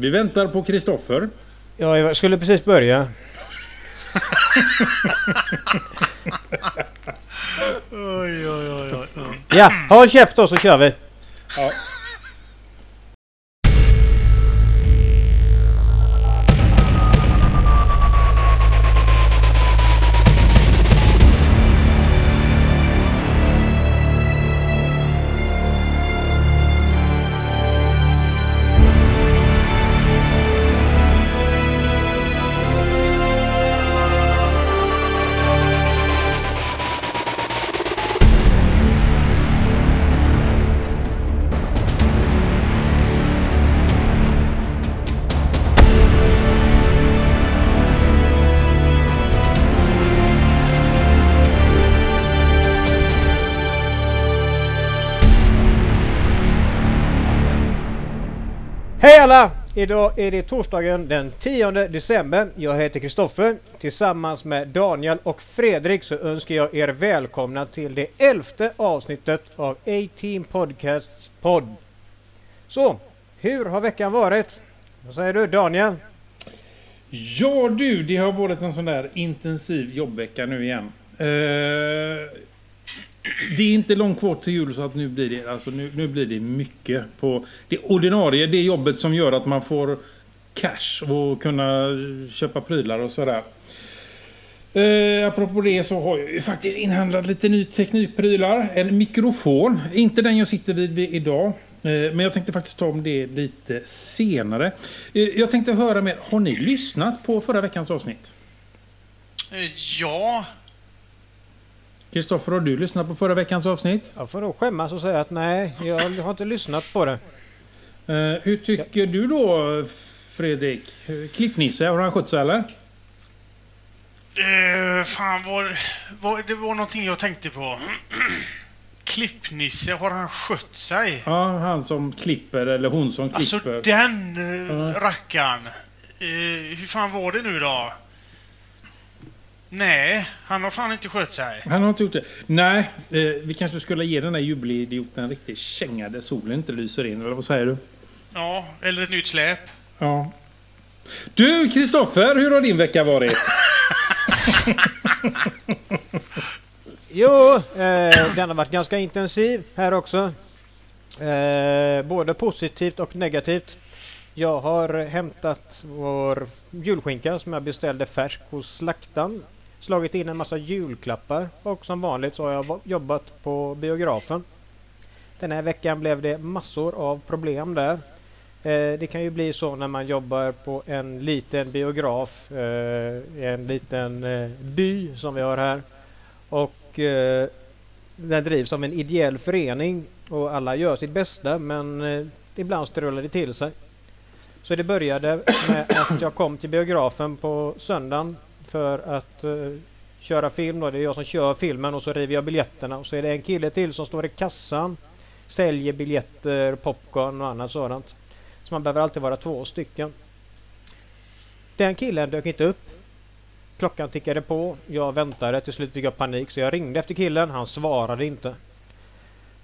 Vi väntar på Kristoffer. Ja, jag skulle precis börja. Oj, oj, oj, oj. Ja, håll käft då så kör vi. Ja. Idag är det torsdagen den 10 december. Jag heter Kristoffer. Tillsammans med Daniel och Fredrik så önskar jag er välkomna till det elfte avsnittet av A-Team Podcasts podd. Så, hur har veckan varit? Vad säger du Daniel? Ja du, det har varit en sån där intensiv jobbvecka nu igen. Uh, det är inte långt kvar till jul så att nu blir det, alltså nu, nu blir det mycket på det ordinarie, det jobbet som gör att man får cash och kunna köpa prylar och sådär. Eh, apropå det så har jag ju faktiskt inhandlat lite ny teknikprylar. En mikrofon, inte den jag sitter vid, idag. Eh, men jag tänkte faktiskt ta om det lite senare. Eh, jag tänkte höra med, har ni lyssnat på förra veckans avsnitt? Eh, ja, Kristoffer, har du lyssnat på förra veckans avsnitt? Jag får nog skämmas och säga att nej, jag har inte lyssnat på det. Eh, hur tycker du då, Fredrik? Klippnisse, har han skött sig eller? eh, fan var, var, det var någonting jag tänkte på. Klippnisse, har han skött sig? Ja, han som klipper, eller hon som Alltså klipper. den uh, rackaren. Eh, hur fan var det nu då? Nej, han har fan inte skött sig. Han har inte gjort det. Nej, eh, vi kanske skulle ge den där jubelidioten en riktig känga där solen inte lyser in, eller vad säger du? Ja, eller ett nytt släp. Ja. Du, Kristoffer, hur har din vecka varit? Jo, eh, den har varit ganska intensiv här också. Eh, både positivt och negativt. Jag har hämtat vår julskinka som jag beställde färsk hos slaktaren. Slagit in en massa julklappar och som vanligt så har jag jobbat på biografen. Den här veckan blev det massor av problem där. Eh, det kan ju bli så när man jobbar på en liten biograf, eh, en liten eh, by som vi har här. Och eh, den drivs av en ideell förening och alla gör sitt bästa men eh, ibland strular det till sig. Så det började med att jag kom till biografen på söndagen för att uh, köra film. Då. Det är jag som kör filmen och så river jag biljetterna och så är det en kille till som står i kassan, säljer biljetter, popcorn och annat sådant. Så man behöver alltid vara två stycken. Den killen dök inte upp. Klockan tickade på. Jag väntade. Till slut fick jag panik så jag ringde efter killen. Han svarade inte.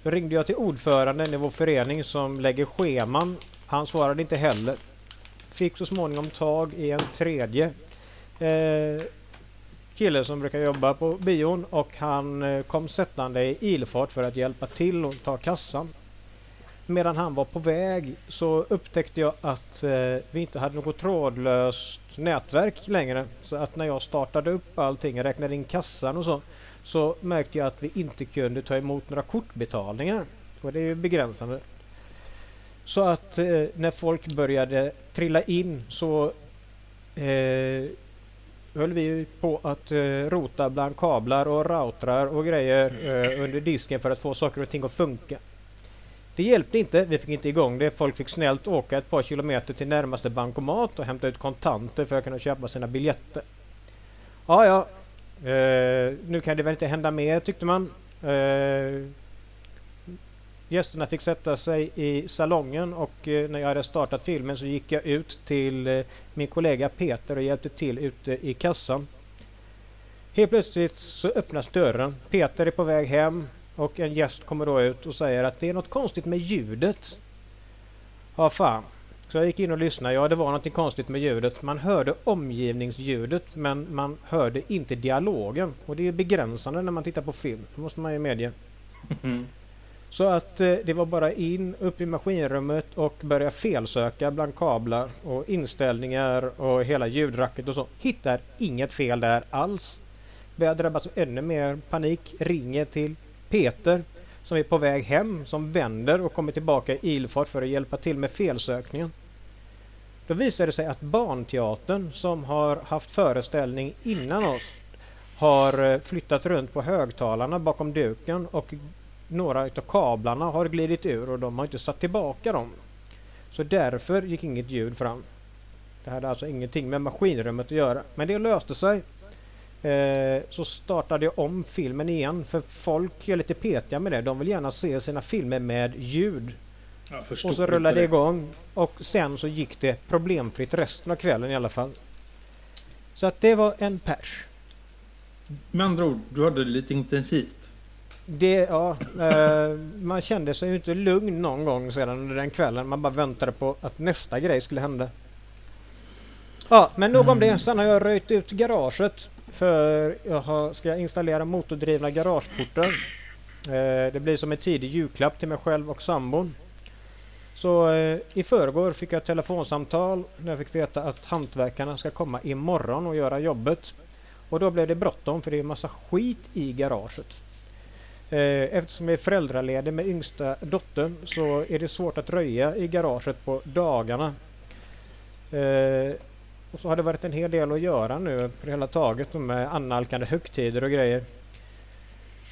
Då ringde jag till ordföranden i vår förening som lägger scheman. Han svarade inte heller. Fick så småningom tag i en tredje eh, kille som brukar jobba på bion och han eh, kom sättande i ilfart för att hjälpa till och ta kassan. Medan han var på väg så upptäckte jag att eh, vi inte hade något trådlöst nätverk längre. Så att när jag startade upp allting, räknade in kassan och så, så märkte jag att vi inte kunde ta emot några kortbetalningar. Och det är ju begränsande. Så att eh, när folk började trilla in så eh, höll vi på att eh, rota bland kablar och routrar och grejer eh, under disken för att få saker och ting att funka. Det hjälpte inte, vi fick inte igång det. Folk fick snällt åka ett par kilometer till närmaste bankomat och hämta ut kontanter för att kunna köpa sina biljetter. Ja, ja. Eh, nu kan det väl inte hända mer tyckte man. Eh, gästerna fick sätta sig i salongen och eh, när jag hade startat filmen så gick jag ut till eh, min kollega Peter och hjälpte till ute i kassan. Helt plötsligt så öppnas dörren. Peter är på väg hem och en gäst kommer då ut och säger att det är något konstigt med ljudet. Ja fan. Så jag gick in och lyssnade. Ja, det var något konstigt med ljudet. Man hörde omgivningsljudet men man hörde inte dialogen. Och det är begränsande när man tittar på film. Det måste man ju medge. Mm. Så att eh, det var bara in, upp i maskinrummet och börja felsöka bland kablar och inställningar och hela ljudracket och så. Hittar inget fel där alls. Börjar drabbas av ännu mer panik. Ringer till Peter som är på väg hem som vänder och kommer tillbaka i ilfart för att hjälpa till med felsökningen. Då visar det sig att Barnteatern som har haft föreställning innan oss har eh, flyttat runt på högtalarna bakom duken och några av kablarna har glidit ur och de har inte satt tillbaka dem. Så därför gick inget ljud fram. Det hade alltså ingenting med maskinrummet att göra. Men det löste sig. Eh, så startade jag om filmen igen för folk är lite petiga med det. De vill gärna se sina filmer med ljud. och så rullade det igång och sen så gick det problemfritt resten av kvällen i alla fall. Så att det var en pers. Med andra ord, du hade det lite intensivt. Det, ja, eh, man kände sig ju inte lugn någon gång sedan under den kvällen. Man bara väntade på att nästa grej skulle hända. Ja, men nog om det. Sen har jag röjt ut garaget. För jag har, ska installera motordrivna garageportar. Eh, det blir som en tidig julklapp till mig själv och sambon. Så eh, i förrgår fick jag ett telefonsamtal när jag fick veta att hantverkarna ska komma imorgon och göra jobbet. Och då blev det bråttom för det är en massa skit i garaget. Eh, eftersom jag är föräldraledig med yngsta dottern så är det svårt att röja i garaget på dagarna. Eh, och så har det varit en hel del att göra nu på det hela taget med annalkande högtider och grejer.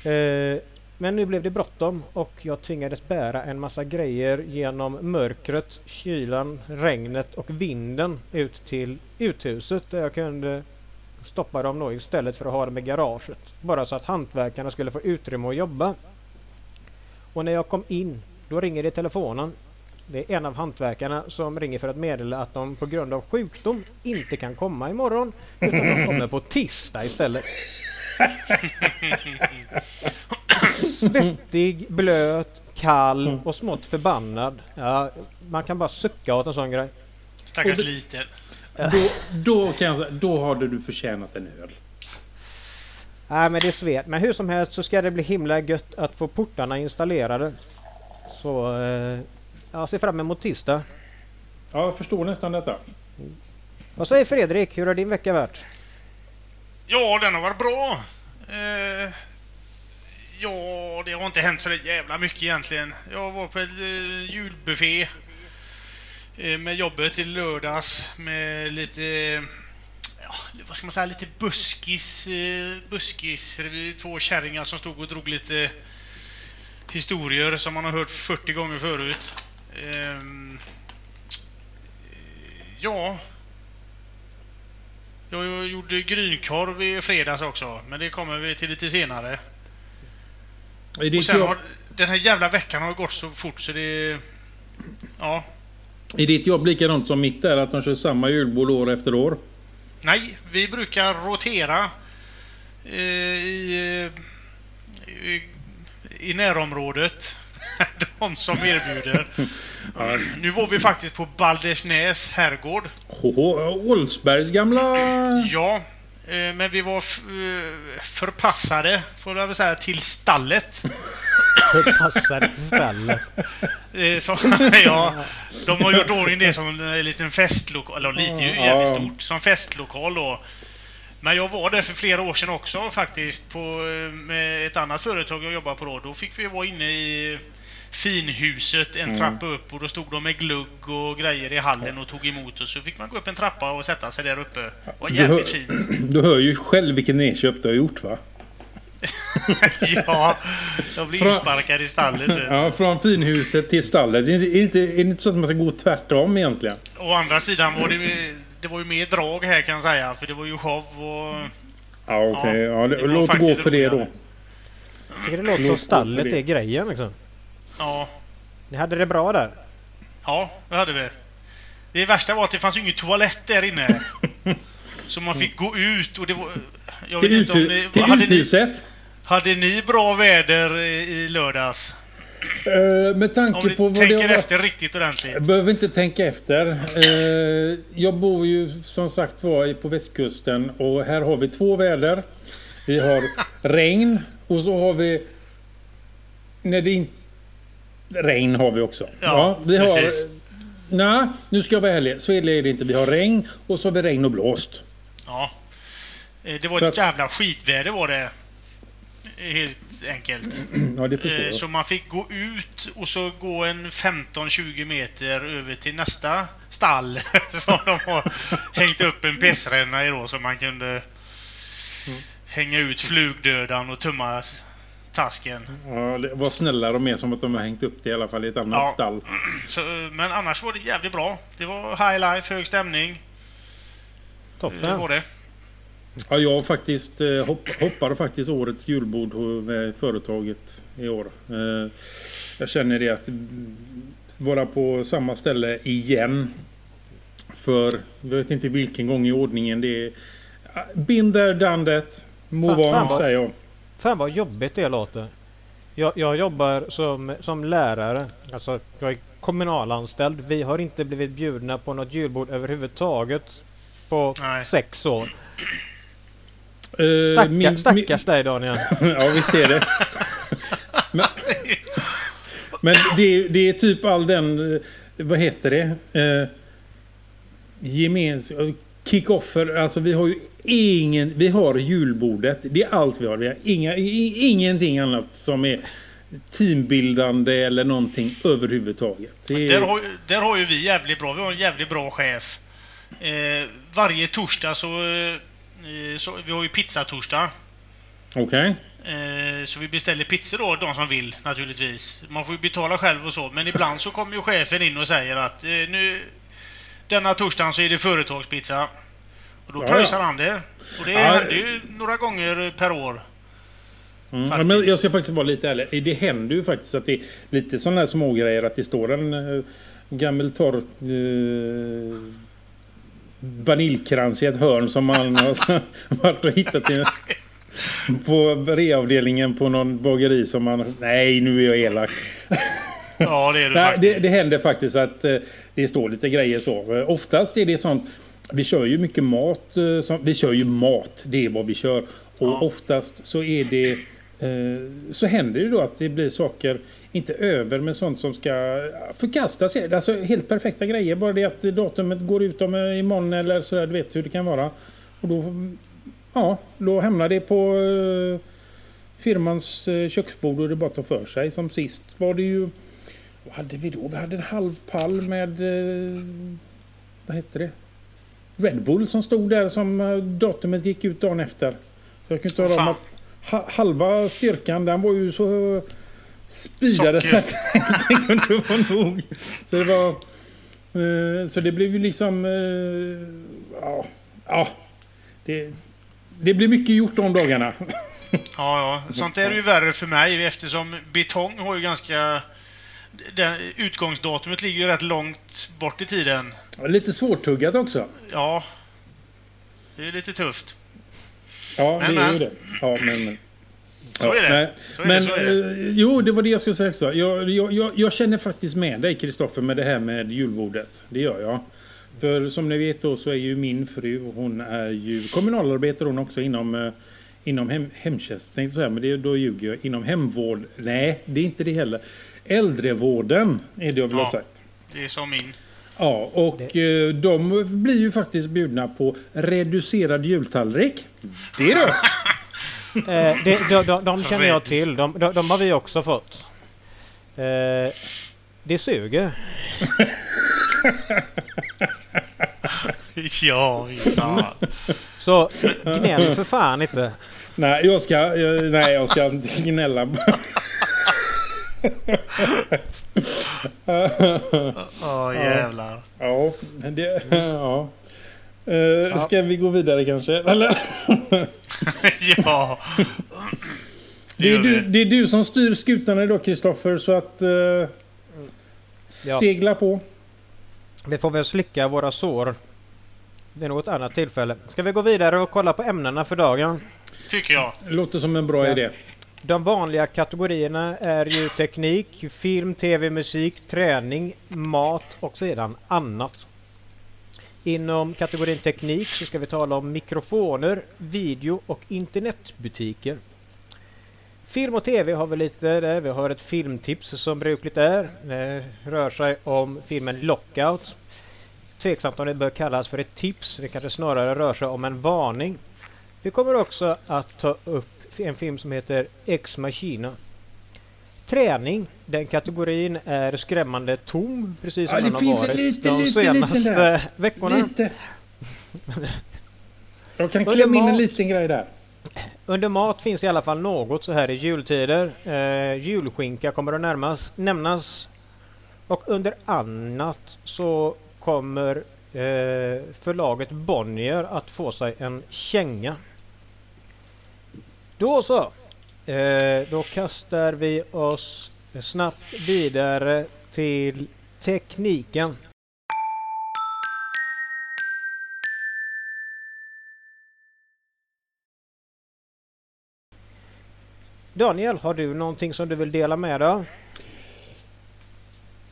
Eh, men nu blev det bråttom och jag tvingades bära en massa grejer genom mörkret, kylan, regnet och vinden ut till uthuset där jag kunde stoppa dem då istället för att ha dem i garaget. Bara så att hantverkarna skulle få utrymme att jobba. Och när jag kom in, då ringer det i telefonen. Det är en av hantverkarna som ringer för att meddela att de på grund av sjukdom inte kan komma imorgon utan de kommer på tisdag istället. Svettig, blöt, kall och smått förbannad. Ja, man kan bara sucka åt en sån grej. Stackars liten. Då, då, kan jag, då hade du förtjänat en öl. Nej men det är svet. Men hur som helst så ska det bli himla gött att få portarna installerade. Så eh, jag ser fram emot tisdag. Ja, jag förstår nästan detta. Vad säger Fredrik? Hur har din vecka varit? Ja, den har varit bra. Eh, ja, det har inte hänt så jävla mycket egentligen. Jag var på en eh, julbuffé med jobbet i lördags med lite, ja, vad ska man säga, lite buskis, eh, buskis. Två kärringar som stod och drog lite historier som man har hört 40 gånger förut. Ehm, ja, jag gjorde grynkorv i fredags också, men det kommer vi till lite senare. Och sen har, den här jävla veckan har gått så fort så det... Ja. Är ditt jobb likadant som mitt är? Att de kör samma julbord år efter år? Nej, vi brukar rotera eh, i, i, i närområdet. De som erbjuder. Nu var vi faktiskt på Baldersnäs herrgård. Olsbergs gamla... Ja, eh, men vi var eh, förpassade, får jag väl säga, till stallet. Förpassade till stallet. Eh, Så, ja, de har gjort ordning det som en liten festlokal, eller lite ju jävligt stort, som festlokal då. Men jag var där för flera år sedan också faktiskt, på, eh, med ett annat företag jag jobbade på då. Då fick vi vara inne i finhuset en trappa upp och då stod de med glugg och grejer i hallen och tog emot oss. Så fick man gå upp en trappa och sätta sig där uppe. Det var Du jävligt hör, fint. du hör ju själv vilken nedköp du har gjort va? ja, jag Fra- insparkad i stallet. vet. Ja, från finhuset till stallet. Är det inte, är inte, är det inte så att man ska gå tvärtom egentligen? Å andra sidan var det, det var ju mer drag här kan jag säga, för det var ju show och... Ja, okej. Ja, Ja, det var låt gå för det då. det låter Låt som stallet det. är grejen liksom. Ja, Ni hade det bra där. ja, det hade vi. Det värsta var att det fanns ingen toalett där inne. Så man fick gå ut och det var... Jag vet Till, inte om uthu- ni, till hade, ni, uthuset? hade ni bra väder i lördags? Eh, med tanke Om ni på vad det tänker har varit... efter riktigt ordentligt. Jag behöver inte tänka efter. Eh, jag bor ju som sagt var på västkusten och här har vi två väder. Vi har regn och så har vi... När det inte... Regn har vi också. Ja, vi har... precis. Nej, nu ska jag vara ärlig. Så är det inte. Vi har regn och så har vi regn och blåst. Ja. Eh, Det var Så ett jävla skitväder var det. Helt enkelt. Ja, det förstår Eh, jag. Så man fick gå ut och så gå en 15-20 meter över till nästa stall som de har hängt upp en pissränna i då så man kunde hänga ut flugdödan och tumma tasken. Ja, det var snälla de är som att de har hängt upp det i alla fall i ett annat Ja. stall. Så, men annars var det jävligt bra. Det var high life, hög stämning. Det Toppen. var det. Ja, jag faktiskt eh, hopp, hoppade faktiskt årets julbord med företaget i år. Eh, jag känner det att vara på samma ställe igen. För jag vet inte vilken gång i ordningen det är. Been there, done that. Move Fan, fan on, vad- säger jag. Fan vad jobbigt det låter. Jag, jag jobbar som, som lärare. Alltså, jag är kommunalanställd. Vi har inte blivit bjudna på något julbord överhuvudtaget på Nej. sex år. Stacka, min- stackars dig Daniel. ja, visst är det. Men, men det, det är typ all den... eh, Vad heter det? Eh, gemens... Kick-offer. Alltså vi har ju ingen... Vi har julbordet. Det är allt vi har. Vi har inga, ingenting annat som är teambildande eller någonting överhuvudtaget. Det är, Där har, där har ju vi jävligt bra. Vi har en jävligt bra chef. Eh, varje torsdag så, eh, så... Vi har ju pizzatorsdag. Okej. Eh, så vi beställer pizzor då, de som vill naturligtvis. Man får ju betala själv och så, men ibland så kommer ju chefen in och säger att eh, nu... Denna torsdagen så är det företagspizza. Och då Ja, pröjsar han det. Och det Ja, händer ju några gånger per år. Mm. Ja, men jag ska faktiskt vara lite ärlig. Det händer ju faktiskt att det är lite sådana här små grejer att det står en uh, gammal torr uh, vaniljkrans i ett hörn som man har varit och hittat i, på reavdelningen på någon bageri som man... Nej, nu är jag elak. Ja, det är det Nej, det, det händer faktiskt att eh, det står lite grejer så. Eh, Oftast är det sånt... Vi kör ju mycket mat. eh, vi kör ju mat. Det är vad vi kör. Och Ja. oftast så är det... Eh, så händer det då att det blir saker, inte över, men sånt som ska förkastas. Alltså helt perfekta grejer. Bara det att datumet går ut om eh, imorgon eller så där, Du vet hur det kan vara. Och då... Ja, då hamnar det på eh, firmans köksbord och det bara tar för sig. Som sist var det ju... Vad hade vi då? Vi hade en halv pall med... Vad heter det? Red Bull som stod där som datumet gick ut dagen efter. Så jag kan tala om Fan. att halva styrkan den var ju så speedade så att det kunde vara nog. Så det var... Eh, så det blev ju liksom... Eh, ja, ja. Det, det blir mycket gjort de dagarna. Ja, ja. Sånt är ju värre för mig eftersom betong har ju ganska... Den, utgångsdatumet ligger ju rätt långt bort i tiden. Lite svårtuggat också. Ja. Det är lite tufft. Ja, Men, det är ju det. Ja, men. Så är det. nej. Så är men, det, så är det. eh, jo, det var det jag skulle säga också. Jag, jag, jag, jag känner faktiskt med dig, Kristoffer, med det här med julbordet. Det gör jag. För som ni vet då så är ju min fru, hon är ju kommunalarbetare hon också inom, eh, inom hem, hemtjänst, tänkte jag säga, men det, då ljuger jag. Inom hemvård. Nej, det är inte det heller. Äldrevården är det jag vill ha Ja. sagt. Det är som min. Ja, och eh, de blir ju faktiskt bjudna på reducerad jultallrik. Det är det! Eh, det, de, de, de känner jag till. De, de, de har vi också fått. Eh, det suger. Ja, fan. Så gnäll för fan inte. Nej, jag ska, eh, nej, jag ska inte gnälla. Ja, jävlar. ja, det, ja. Eh, Ska vi gå vidare kanske? Eller? ja. Det är, du, det är du som styr skutan idag Kristoffer, så att... eh, segla på. Vi får väl slicka våra sår vid något annat tillfälle. Ska vi gå vidare och kolla på ämnena för dagen? Tycker jag. Låter som en bra Ja. idé. De vanliga kategorierna är ju teknik, film, tv, musik, träning, mat och sedan annat. Inom kategorin teknik så ska vi tala om mikrofoner, video och internetbutiker. Film och TV har vi lite där. Vi har ett filmtips som brukligt är. Det rör sig om filmen Lockout. Tveksamt om det bör kallas för ett tips. Det kanske snarare rör sig om en varning. Vi kommer också att ta upp en film som heter Ex Machina. Träning, den kategorin är skrämmande tom precis som Ja, den har varit lite, de lite, senaste lite veckorna. Lite. Jag kan klämma in en liten grej där. Under mat finns i alla fall något så här i jultider. Eh, julskinka kommer att närmas, nämnas. Och under annat så kommer eh, förlaget Bonnier att få sig en känga. Då så. Eh, då kastar vi oss snabbt vidare till tekniken. Daniel, har du någonting som du vill dela med dig av?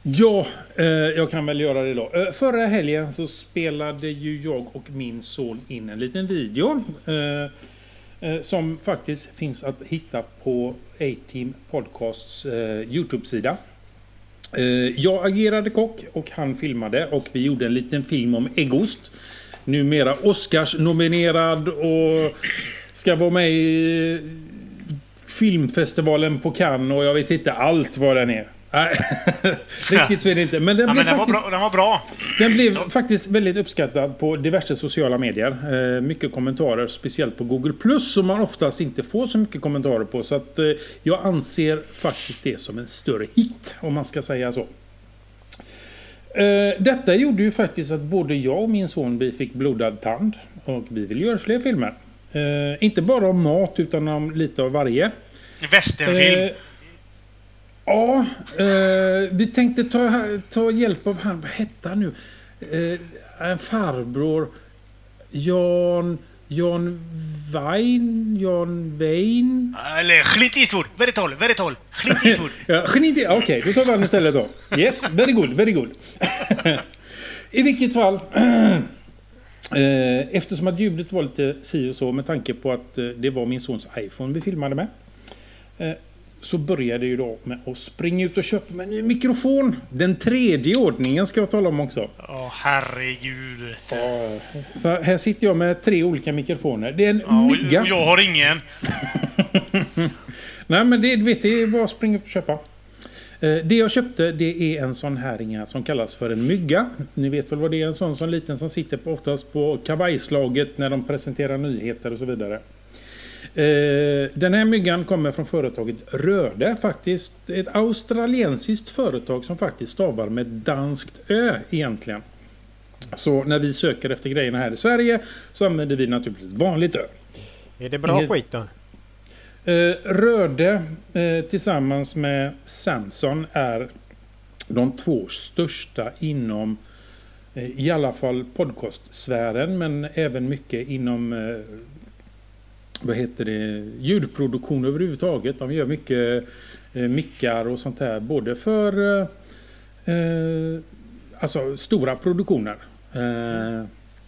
Ja, eh, jag kan väl göra det då. Eh, förra helgen så spelade ju jag och min son in en liten video. Eh, eh, Eh, som faktiskt finns att hitta på A-Team Podcasts eh, Youtube-sida. Eh, jag agerade kock och han filmade och vi gjorde en liten film om äggost. Numera Oscars-nominerad och ska vara med i filmfestivalen på Cannes och jag vet inte allt vad den är. Nej, riktigt så är det inte. Men den Ja, blev men den var faktiskt... bra. Den var bra. Den blev faktiskt väldigt uppskattad på diverse sociala medier. Eh, mycket kommentarer, speciellt på Google Plus som man oftast inte får så mycket kommentarer på. Så att eh, jag anser faktiskt det som en större hit, om man ska säga så. Eh, detta gjorde ju faktiskt att både jag och min son vi fick blodad tand. Och vi vill göra fler filmer. Eh, inte bara om mat utan om lite av varje. Västernfilm. Eh, ja, eh, vi tänkte ta, ta hjälp av han, vad hette han nu? Eh, en farbror. Jan... Jan Wein? Jan Wein? Eller Clint Eastwood. Väldigt håll, väldigt håll. Clint Eastwood. Ja. Okej, då tar vi han istället då. Yes, very good, very good. I vilket fall. eh, Eftersom att ljudet var lite si och så med tanke på att eh, det var min sons iPhone vi filmade med. Så började ju då med att springa ut och köpa mig en ny mikrofon. Den tredje ordningen ska jag tala om också. Åh, herregud. Ja, Så här sitter jag med tre olika mikrofoner. Det är en Ja, mygga. jag har ingen. Nej men det, vet, det är bara att springa upp och köpa. Eh, Det jag köpte det är en sån här som kallas för en mygga. Ni vet väl vad det är? En sån som liten som sitter på, oftast på kavajslaget när de presenterar nyheter och så vidare. Eh, Den här myggan kommer från företaget Röde faktiskt. Ett australiensiskt företag som faktiskt stavar med danskt ö egentligen. Så när vi söker efter grejerna här i Sverige så använder vi naturligtvis vanligt ö. Är det bra Inget- skit då? Eh, Röde eh, tillsammans med Samson är de två största inom i alla fall podcastsfären men även mycket inom vad heter det, ljudproduktion överhuvudtaget. De gör mycket eh, mickar och sånt här både för eh, alltså stora produktioner. Eh,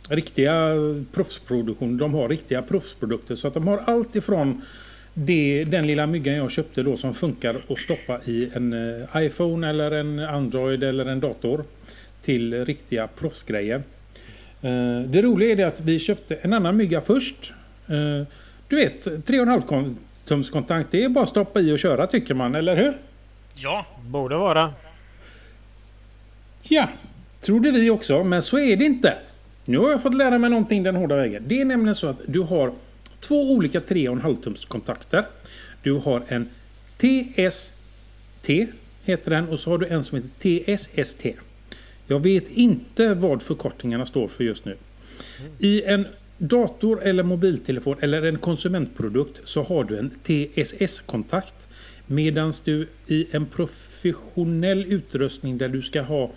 riktiga proffsproduktioner. De har riktiga proffsprodukter så att de har allt ifrån det, den lilla myggan jag köpte då som funkar att stoppa i en eh, iPhone eller en Android eller en dator till riktiga proffsgrejer. Eh, det roliga är det att vi köpte en annan mygga först. Eh, du vet, 3,5 tums kontakt. Det är bara att stoppa i och köra tycker man, eller hur? Ja. Borde vara. Ja, trodde vi också, men så är det inte. Nu har jag fått lära mig någonting den hårda vägen. Det är nämligen så att du har två olika 3,5 tums kontakter. Du har en TST, heter den, och så har du en som heter TSST. Jag vet inte vad förkortningarna står för just nu. I en dator eller mobiltelefon eller en konsumentprodukt så har du en TSS-kontakt. Medan du i en professionell utrustning där du ska ha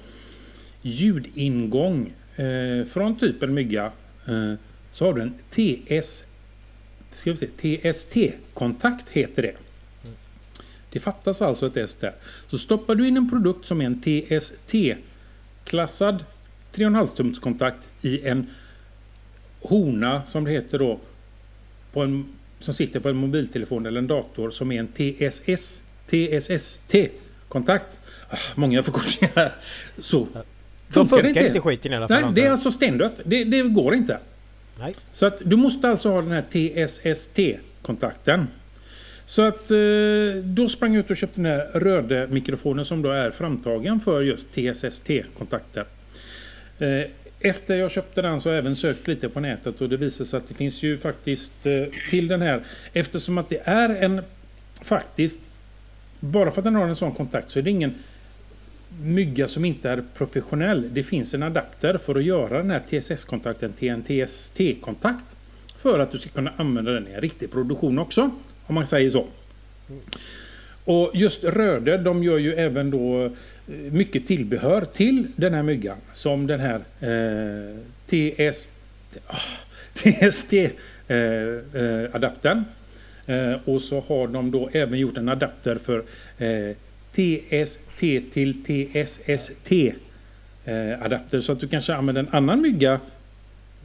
ljudingång eh, från typ en mygga eh, så har du en TS ska vi se, TST-kontakt heter det. Det fattas alltså ett S där. Så stoppar du in en produkt som är en TST-klassad 3,5 tums kontakt i en hona som det heter då på en, som sitter på en mobiltelefon eller en dator som är en TSS TSST-kontakt. Ah, många förkortningar här. Så funkar det funkar inte. inte skiten i alla fall. Nej, det är alltså stendött. Det, det går inte. Nej. Så att du måste alltså ha den här TSST-kontakten. Så att eh, då sprang jag ut och köpte den här röda mikrofonen som då är framtagen för just TSST-kontakter. Efter jag köpte den så har jag även sökt lite på nätet och det visar sig att det finns ju faktiskt eh, till den här eftersom att det är en faktiskt bara för att den har en sån kontakt så är det ingen mygga som inte är professionell. Det finns en adapter för att göra den här TSS-kontakten till en TST-kontakt. För att du ska kunna använda den i en riktig produktion också. Om man säger så. Och just Röde, de gör ju även då eh, mycket tillbehör till den här myggan. Som den här eh, TS, oh, ah, TST-adaptern. Eh, eh, eh, och så har de då även gjort en adapter för eh, TST till TSST eh, adapter. Så att du kanske använder en annan mygga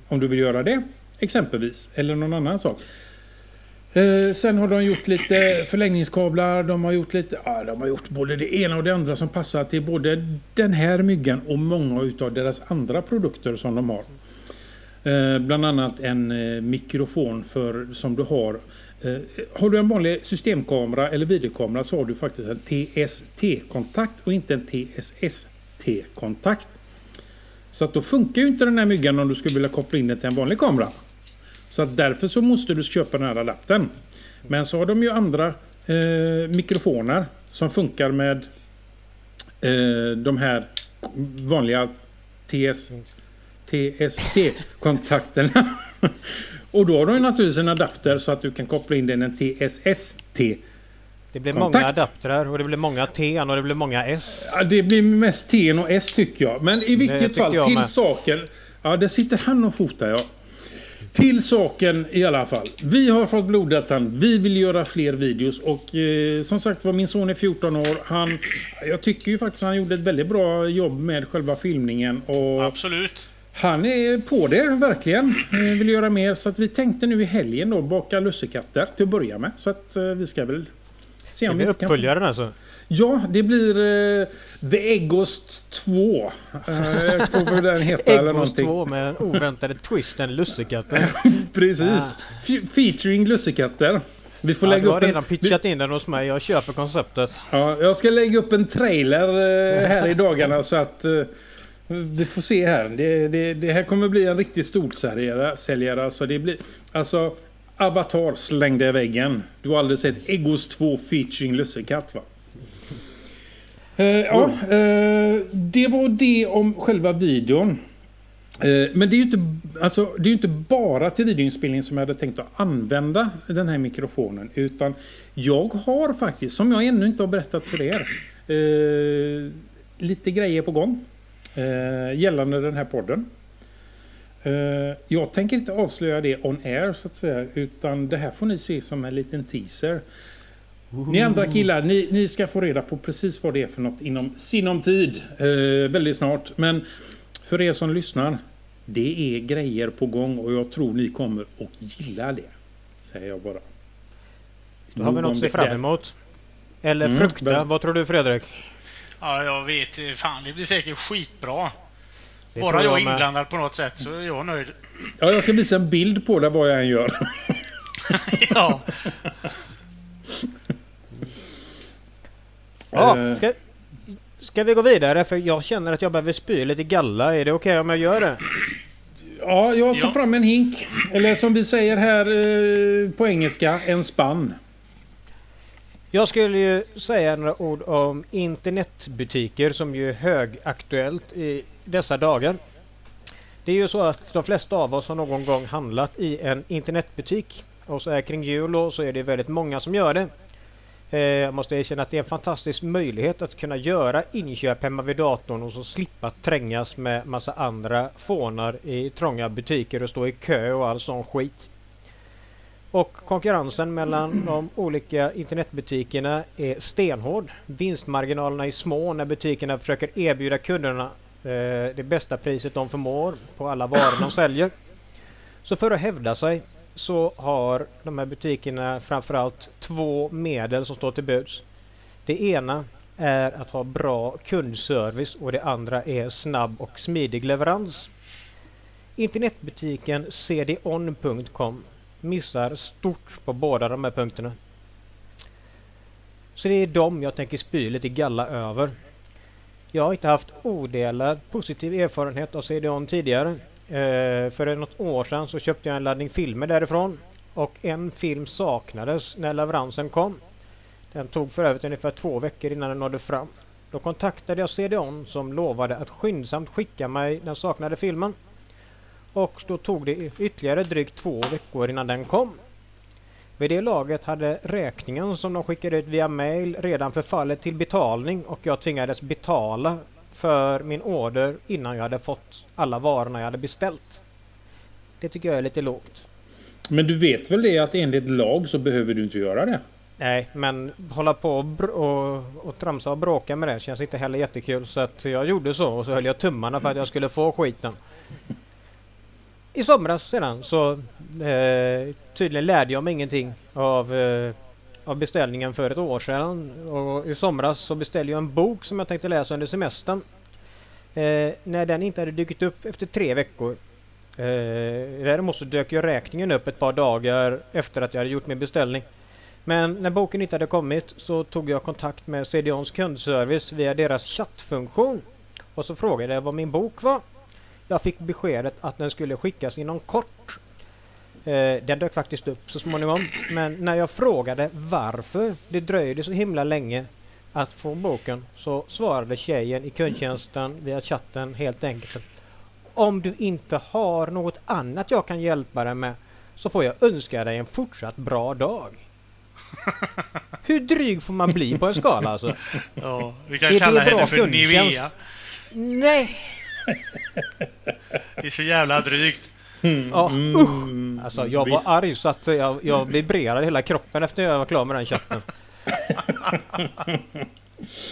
om du vill göra det. Exempelvis. Eller någon annan sak. Eh, sen har de gjort lite förlängningskablar. De har gjort lite, ja, de har gjort både det ena och det andra som passar till både den här myggan och många utav deras andra produkter som de har. Eh, bland annat en eh, mikrofon för som du har. Eh, har du en vanlig systemkamera eller videokamera så har du faktiskt en TST-kontakt och inte en TSST-kontakt. Så att då funkar ju inte den här myggan om du skulle vilja koppla in den till en vanlig kamera. Så att därför så måste du köpa den här adaptern. Men så har de ju andra eh, mikrofoner som funkar med eh, de här vanliga TS, TST-kontakterna. Och då har de ju naturligtvis en adapter så att du kan koppla in den i en TSST. Det blir Kontakt. många adaptrar och det blir många T och det blir många S. Ja, det blir mest T och S tycker jag. Men i vilket fall, till med. saken. Ja, där sitter han och fotar ja. Till saken i alla fall. Vi har fått blodettan. Vi vill göra fler videos och eh, som sagt var min son är 14 år. Han, jag tycker ju faktiskt han gjorde ett väldigt bra jobb med själva filmningen och Absolut. han är på det verkligen. Eh, vill göra mer så att vi tänkte nu i helgen då baka lussekatter till att börja med. Så att eh, vi ska väl se Det om vi blir uppföljaren alltså. Ja, det blir uh, The Eggost 2. Uh, jag får väl den heta eller någonting. 2 med den oväntade twisten Lussekatten. Precis. Fe- Featuring lussekatter. Vi får Ja, lägga du har upp en, redan pitchat in den hos mig. Jag köper konceptet. ja, jag ska lägga upp en trailer eh, här i dagarna så att eh, vi får se här. Det, det, det här kommer bli en riktigt storsäljare. säljare. Alltså det blir, alltså Avatar slängde i väggen. Du har aldrig sett Eggos 2 featuring lussekatt va? Eh, ja, eh, det var det om själva videon. Eh, men det är ju inte, alltså, det är inte bara till videoinspelning som jag hade tänkt att använda den här mikrofonen. Utan jag har faktiskt, som jag ännu inte har berättat för er, eh, lite grejer på gång. Eh, gällande den här podden. Eh, jag tänker inte avslöja det on air så att säga. Utan det här får ni se som en liten teaser. Ni andra killar, ni, ni ska få reda på precis vad det är för något inom sinom tid. Eh, väldigt snart. Men för er som lyssnar. Det är grejer på gång och jag tror ni kommer att gilla det. Säger jag bara. Då har vi något att se fram emot. Eller Mm, frukta. väl. Vad tror du Fredrik? Ja, jag vet. Fan, det blir säkert skitbra. Det Bara jag är inblandad på något sätt så är jag nöjd. Ja, jag ska visa en bild på det vad jag än gör. ja. Ja, Eh. ska, ska vi gå vidare? För jag känner att jag behöver spy lite galla. Är det okej om jag gör det? Ja, jag tar Ja. fram en hink. Eller som vi säger här eh, på engelska, en spann. Jag skulle ju säga några ord om internetbutiker som ju är högaktuellt i dessa dagar. Det är ju så att de flesta av oss har någon gång handlat i en internetbutik. Och så är kring jul och så är det väldigt många som gör det. Eh, Jag måste erkänna att det är en fantastisk möjlighet att kunna göra inköp hemma vid datorn och så slippa trängas med massa andra fånar i trånga butiker och stå i kö och all sån skit. Och konkurrensen mellan de olika internetbutikerna är stenhård. Vinstmarginalerna är små när butikerna försöker erbjuda kunderna Eh, det bästa priset de förmår på alla varor de säljer. Så för att hävda sig så har de här butikerna framförallt två medel som står till buds. Det ena är att ha bra kundservice och det andra är snabb och smidig leverans. Internetbutiken cdon.com missar stort på båda de här punkterna. Så det är dem jag tänker spy lite galla över. Jag har inte haft odelad positiv erfarenhet av CDON tidigare. Eh, för något år sedan så köpte jag en laddning filmer därifrån och en film saknades när leveransen kom. Den tog för övrigt ungefär två veckor innan den nådde fram. Då kontaktade jag CDON som lovade att skyndsamt skicka mig den saknade filmen. Och då tog det ytterligare drygt två veckor innan den kom. Vid det laget hade räkningen som de skickade ut via mail redan förfallit till betalning och jag tvingades betala för min order innan jag hade fått alla varorna jag hade beställt. Det tycker jag är lite lågt. Men du vet väl det att enligt lag så behöver du inte göra det? Nej, men hålla på och, och, och tramsa och bråka med det känns inte heller jättekul. Så att jag gjorde så och så höll jag tummarna för att jag skulle få skiten. I somras sedan så eh, tydligen lärde jag mig ingenting av, eh, av beställningen för ett år sedan. Och I somras så beställde jag en bok som jag tänkte läsa under semestern. Eh, när den inte hade dykt upp efter tre veckor. Eh, däremot så dök ju räkningen upp ett par dagar efter att jag hade gjort min beställning. Men när boken inte hade kommit så tog jag kontakt med CDONs kundservice via deras chattfunktion. Och så frågade jag vad min bok var. Jag fick beskedet att den skulle skickas inom kort. Eh, den dök faktiskt upp så småningom. Men när jag frågade varför det dröjde så himla länge att få boken så svarade tjejen i kundtjänsten via chatten helt enkelt. Om du inte har något annat jag kan hjälpa dig med så får jag önska dig en fortsatt bra dag. Hur dryg får man bli på en skala alltså? Ja, vi kan kalla henne för Nivea. Nej! Det är så jävla drygt. Mm, ja, usch! Alltså jag var arg så att jag, jag vibrerade hela kroppen efter jag var klar med den chatten.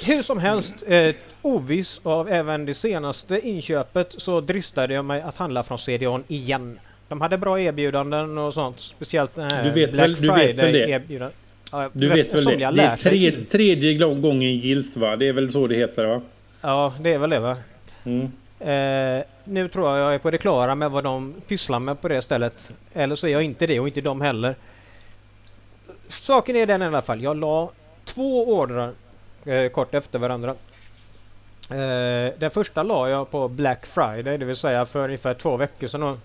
Hur som helst, eh, oviss av även det senaste inköpet så dristade jag mig att handla från CDON igen. De hade bra erbjudanden och sånt. Speciellt den här du vet Black väl, du vet väl det? erbjudanden. Ja, du vet, vet väl det? Det är tredje, tredje gången gilt va? Det är väl så det heter va? Ja, det är väl det va? Mm. Eh, nu tror jag jag är på det klara med vad de pysslar med på det stället. Eller så är jag inte det och inte de heller. Saken är den i alla fall. Jag la två ordrar eh, kort efter varandra. Eh, den första la jag på Black Friday, det vill säga för ungefär två veckor sedan.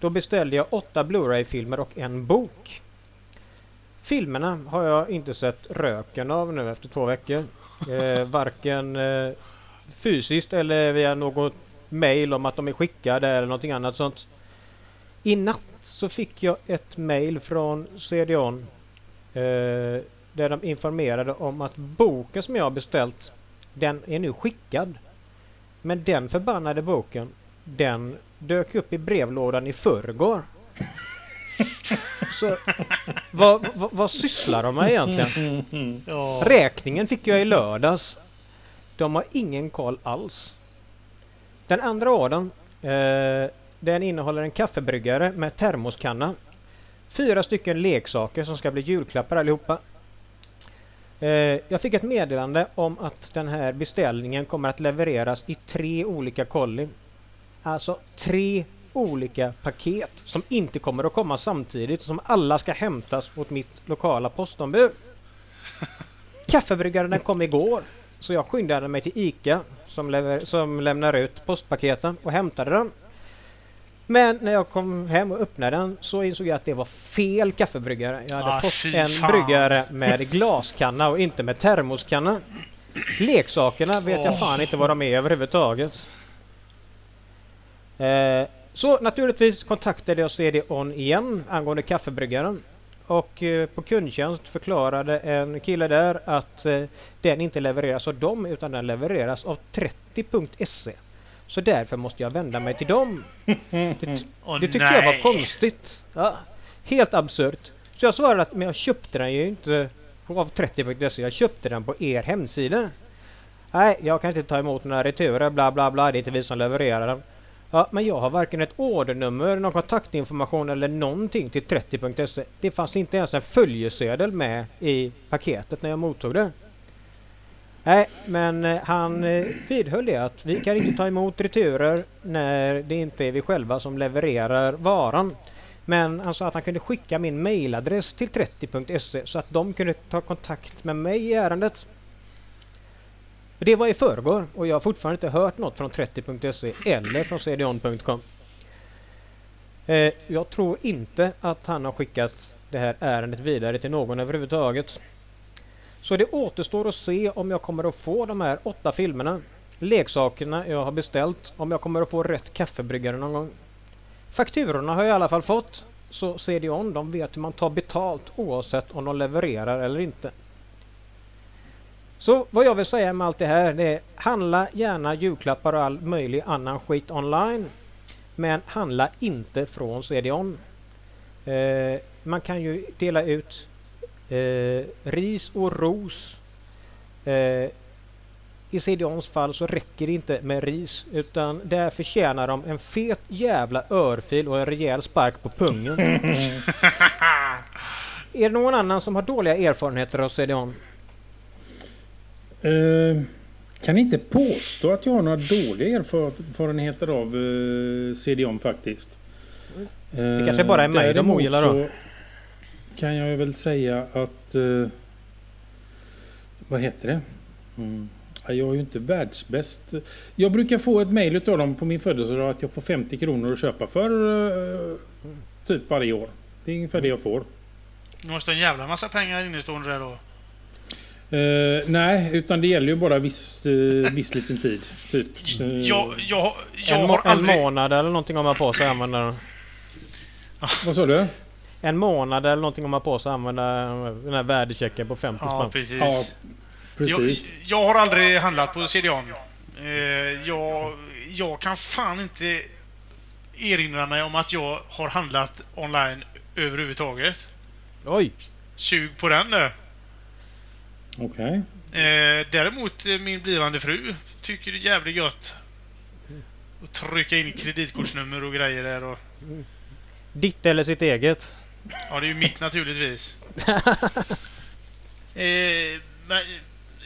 Då beställde jag åtta Blu-ray-filmer och en bok. Filmerna har jag inte sett röken av nu efter två veckor. Eh, varken eh, fysiskt eller via något mail om att de är skickade eller någonting annat sånt. I natt så fick jag ett mail från CDON eh, där de informerade om att boken som jag har beställt den är nu skickad. Men den förbannade boken den dök upp i brevlådan i förrgår. Så, vad, vad, vad sysslar de med egentligen? Räkningen fick jag i lördags. De har ingen koll alls. Den andra ordern eh, den innehåller en kaffebryggare med termoskanna. Fyra stycken leksaker som ska bli julklappar allihopa. Eh, jag fick ett meddelande om att den här beställningen kommer att levereras i tre olika kolli. Alltså tre olika paket som inte kommer att komma samtidigt som alla ska hämtas mot mitt lokala postombud. Kaffebryggaren kom igår så jag skyndade mig till ICA som, lever, som lämnar ut postpaketen och hämtade den. Men när jag kom hem och öppnade den så insåg jag att det var fel kaffebryggare. Jag hade ah, fått en fan. bryggare med glaskanna och inte med termoskanna. Leksakerna vet oh. jag fan inte vad de är överhuvudtaget. Eh, så naturligtvis kontaktade jag CD-ON igen angående kaffebryggaren. Och eh, på kundtjänst förklarade en kille där att eh, den inte levereras av dem utan den levereras av 30.se. Så därför måste jag vända mig till dem. Det, oh, det tyckte nej. jag var konstigt. Ja, helt absurt. Så jag svarade att men jag köpte den ju inte av 30.se. Jag köpte den på er hemsida. Nej, jag kan inte ta emot några returer, bla bla bla. Det är inte vi som levererar den. Ja, men jag har varken ett ordernummer, någon kontaktinformation eller någonting till 30.se. Det fanns inte ens en följesedel med i paketet när jag mottog det. Nej, men eh, han eh, vidhöll det att vi kan inte ta emot returer när det inte är vi själva som levererar varan. Men han sa att han kunde skicka min mailadress till 30.se så att de kunde ta kontakt med mig i ärendet. Det var i förrgår och jag har fortfarande inte hört något från 30.se eller från cdon.com. Eh, jag tror inte att han har skickat det här ärendet vidare till någon överhuvudtaget. Så det återstår att se om jag kommer att få de här åtta filmerna, leksakerna jag har beställt, om jag kommer att få rätt kaffebryggare någon gång. Fakturorna har jag i alla fall fått, så CDON de vet hur man tar betalt oavsett om de levererar eller inte. Så vad jag vill säga med allt det här det är handla gärna julklappar och all möjlig annan skit online. Men handla inte från CDON. Eh, man kan ju dela ut eh, ris och ros. Eh, I CDONs fall så räcker det inte med ris utan där förtjänar de en fet jävla örfil och en rejäl spark på pungen. är det någon annan som har dåliga erfarenheter av CDON? Eh, kan inte påstå att jag har några dåliga erfarenheter av eh, CDON faktiskt. Det kanske bara är mig de ogillar då. kan jag väl säga att... Eh, vad heter det? Mm. Ja, Jag är ju inte världsbäst. Jag brukar få ett mejl utav dem på min födelsedag att jag får 50 kronor att köpa för eh, typ varje år. Det är ungefär det jag får. Du måste ha en jävla massa pengar innestående där då. Eh, nej, utan det gäller ju bara viss, eh, viss liten tid. Typ. Eh, Jag, jag, jag en, har må- en aldrig... månad eller någonting om man på sig att använda Vad sa du? En månad eller någonting om man på sig att använda den här värdechecken på 50 Ja, spänn. precis. Ja, Jag, precis. jag har aldrig handlat på CDON. Eh, jag, jag kan fan inte erinra mig om att jag har handlat online överhuvudtaget. Oj! Sug på den där. Okej. Eh, däremot eh, min blivande fru tycker det är jävligt gött. Att trycka in kreditkortsnummer och grejer där och... Ditt eller sitt eget? Ja, det är ju mitt naturligtvis. eh, men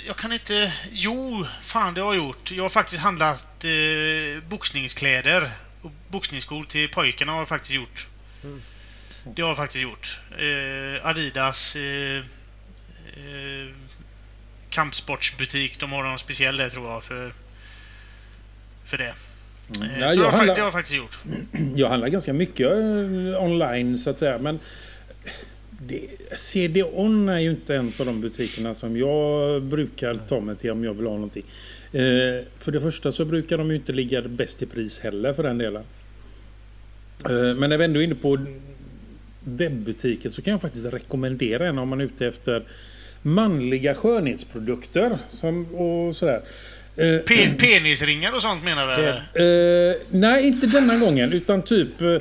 jag kan inte... Jo, fan det har jag gjort. Jag har faktiskt handlat eh, boxningskläder och boxningsskor till pojkarna har jag faktiskt gjort. Det har jag faktiskt gjort. Eh, Adidas eh, eh, kampsportsbutik. De har någon speciell där tror jag för, för det. Eh, Ja, så jag har, handlar- det har jag faktiskt gjort. Jag handlar ganska mycket eh, online så att säga. Men CD-ON är ju inte en av de butikerna som jag brukar ta mig till om jag vill ha någonting. Eh, för det första så brukar de ju inte ligga bäst i pris heller för den delen. Eh, men när vi ändå är inne på webbutiken så kan jag faktiskt rekommendera en om man är ute efter manliga skönhetsprodukter. Som, och sådär. Eh, Pe- penisringar och sånt menar du? Eh, nej, inte denna gången. Utan typ... eh,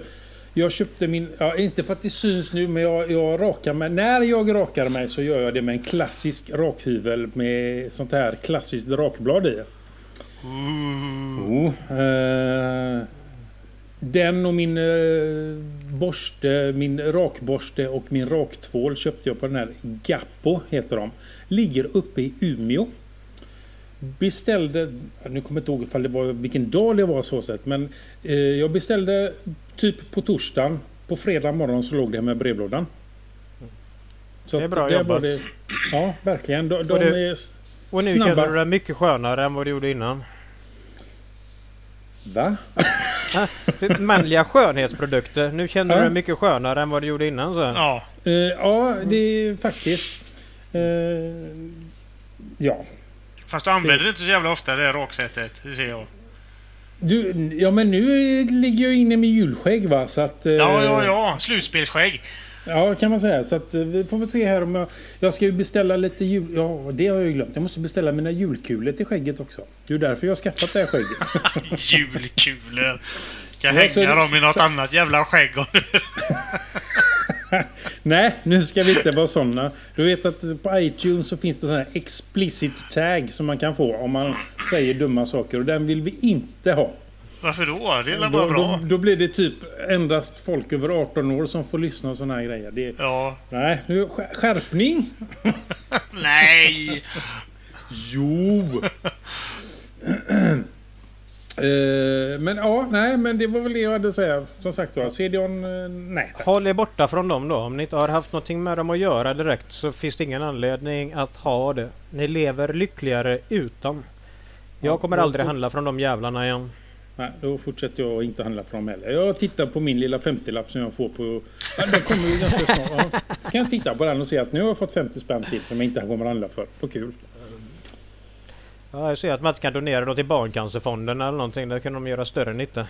jag köpte min... Ja, inte för att det syns nu, men jag, jag rakar mig. När jag rakar mig så gör jag det med en klassisk rakhyvel med sånt här klassiskt rakblad i. Oh, eh, den och min eh, borste, min rakborste och min raktvål köpte jag på den här Gappo, heter de. Ligger uppe i Umeå. Beställde, nu kommer jag inte ihåg ifall det var, vilken dag det var så sett, men eh, jag beställde typ på torsdagen. På fredag morgon så låg det med brevlådan. Så Det är bra där jobbat. det- Ja, verkligen. De, de Och det- Och nu Snabba. känner du dig mycket skönare än vad du gjorde innan. Va? Manliga skönhetsprodukter. Nu känner du dig mycket skönare än vad du gjorde innan. Så. Ja. Eh, ja, det är faktiskt... Eh, ja. Fast du använder det inte så jävla ofta det här raksättet, det ser jag. Du, ja men nu ligger jag inne med julskägg va så att... eh, Ja, ja, ja. Slutspelsskägg. Ja kan man säga. Så att eh, vi får väl se här om jag... Jag ska ju beställa lite jul... Ja det har jag ju glömt. Jag måste beställa mina julkulor till skägget också. Det är därför jag har skaffat det här skägget. Julkulor. Ska Ja, hänga så- dem i något så- annat jävla skägg. Nej, nu ska vi inte vara såna. Du vet att på iTunes så finns det sån här explicit tag som man kan få om man säger dumma saker och den vill vi inte ha. Varför då? Det är Då, bara då, bra? då blir det typ endast folk över 18 år som får lyssna och såna här grejer. Det, Ja. nej, nu skär- skärpning! Nej! Jo! Eh, men ja, nej, men det var väl det jag hade att säga. Som sagt var, CDON, eh, nej tack. Håll er borta från dem då. Om ni inte har haft någonting med dem att göra direkt så finns det ingen anledning att ha det. Ni lever lyckligare utan. Jag Ja, kommer då aldrig handla från de jävlarna igen. Nej, då fortsätter jag inte handla från dem heller. Jag tittar på min lilla 50-lapp som jag får på... Ja, den kommer ju ganska snart. Ja. Kan jag titta på den och se att nu har jag fått 50 spänn till som jag inte kommer att handla för. Vad kul. Ja, jag ser att man kan donera då till Barncancerfonden eller någonting. Där kan de göra större nytta.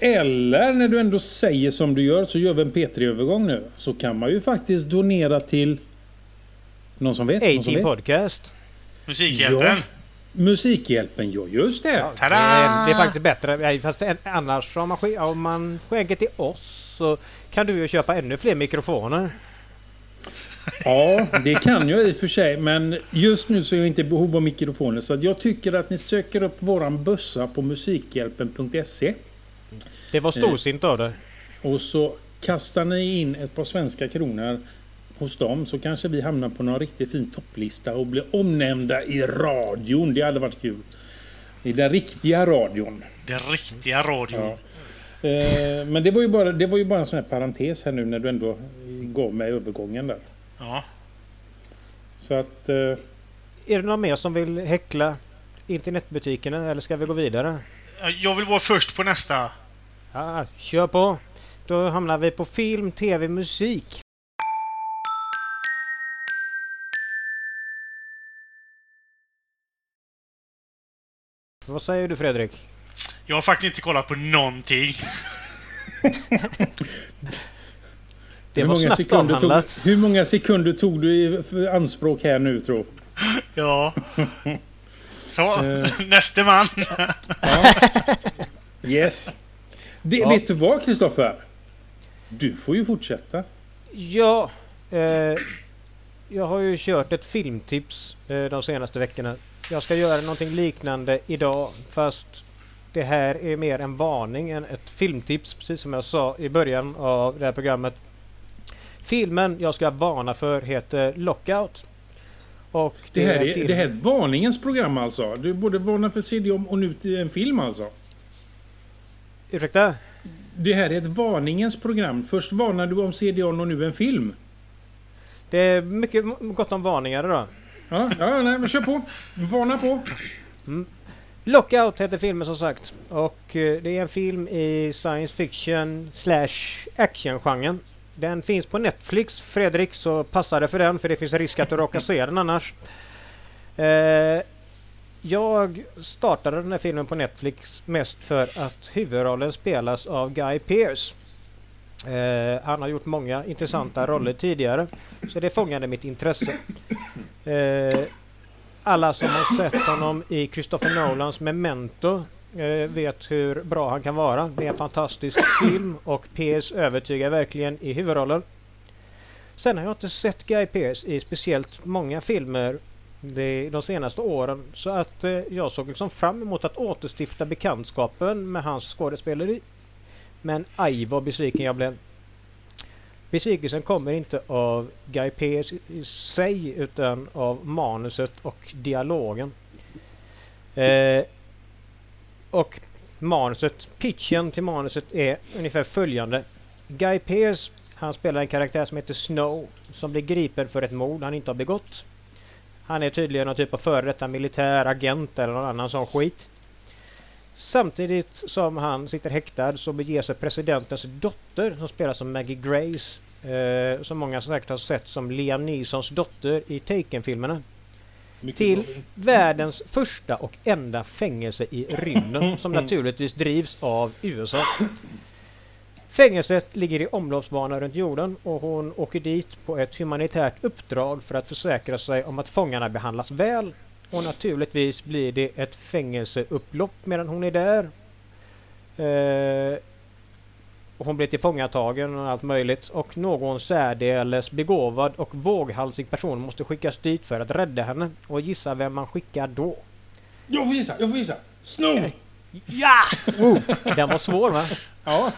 Eller när du ändå säger som du gör så gör vi en P3-övergång nu. Så kan man ju faktiskt donera till... Någon som vet? Någon som A-Team vet? Musikhjälpen? Podcast. Ja. Musikhjälpen, ja just det. Det Tada! är, det är faktiskt bättre. Fast annars om man, om man skänker till oss så kan du ju köpa ännu fler mikrofoner. Ja, det kan jag i och för sig. Men just nu så är jag inte i behov av mikrofoner. Så jag tycker att ni söker upp våran bössa på musikhjälpen.se. Det var storsint av dig. Och så kastar ni in ett par svenska kronor hos dem så kanske vi hamnar på någon riktigt fin topplista och blir omnämnda i radion. Det hade varit kul. I den riktiga radion. Den riktiga radion. Ja. Eh, Men det var, ju bara, det var ju bara en sån här parentes här nu när du ändå gav mig övergången där. Ja. Så att... eh, Är det någon mer som vill häckla internetbutikerna eller ska vi gå vidare? Jag vill vara först på nästa. Ja, kör på! Då hamnar vi på film, tv, musik. Vad säger du Fredrik? Jag har faktiskt inte kollat på någonting. Det hur, var många snabbt sekunder tog, avhandlat. hur många sekunder tog du i för anspråk här nu tro? Ja. Så, Eh. näste man. Yes. Det, Ja. Vet du vad Kristoffer? Du får ju fortsätta. Ja, eh, jag har ju kört ett filmtips eh, de senaste veckorna. Jag ska göra någonting liknande idag fast det här är mer en varning än ett filmtips precis som jag sa i början av det här programmet. Filmen jag ska varna för heter Lockout. Och Det här, en är, film- det här är ett varningens program alltså. Du borde varna för CD-om och nu till en film alltså. Ursäkta? Det här är ett varningens program. Först varnar du om CD-on och nu en film. Det är mycket gott om varningar idag. Ja, ja nej, men kör på. Varna på. Mm. Lockout heter filmen som sagt. Och eh, det är en film i science fiction slash action-genren. Den finns på Netflix. Fredrik, så passa dig för den för det finns risk att du råkar se den annars. Eh, jag startade den här filmen på Netflix mest för att huvudrollen spelas av Guy Pearce. Eh, han har gjort många intressanta roller tidigare. Så det fångade mitt intresse. Eh, alla som har sett honom i Christopher Nolans Memento eh, vet hur bra han kan vara. Det är en fantastisk film och P.S. övertygar verkligen i huvudrollen. Sen har jag inte sett Guy Pearce i speciellt många filmer de, de senaste åren så att eh, jag såg liksom fram emot att återstifta bekantskapen med hans skådespeleri. Men aj vad besviken jag blev. Besvikelsen kommer inte av Guy Pearce i sig utan av manuset och dialogen. Eh, och manuset, pitchen till manuset är ungefär följande. Guy Pearce, han spelar en karaktär som heter Snow som blir gripen för ett mord han inte har begått. Han är tydligen någon typ av före detta militär agent eller någon annan sån skit. Samtidigt som han sitter häktad så beger sig presidentens dotter som spelas som Maggie Grace eh, som många säkert har sett som Liam Neesons dotter i Taken-filmerna till världens första och enda fängelse i rymden som naturligtvis drivs av USA. Fängelset ligger i omloppsbana runt jorden och hon åker dit på ett humanitärt uppdrag för att försäkra sig om att fångarna behandlas väl. Och naturligtvis blir det ett fängelseupplopp medan hon är där. Eh, och hon blir tillfångatagen och allt möjligt. Och någon särdeles begåvad och våghalsig person måste skickas dit för att rädda henne. Och gissa vem man skickar då? Jag får gissa, jag får gissa. Snow! Ja! Oh, den var svår va? Ja.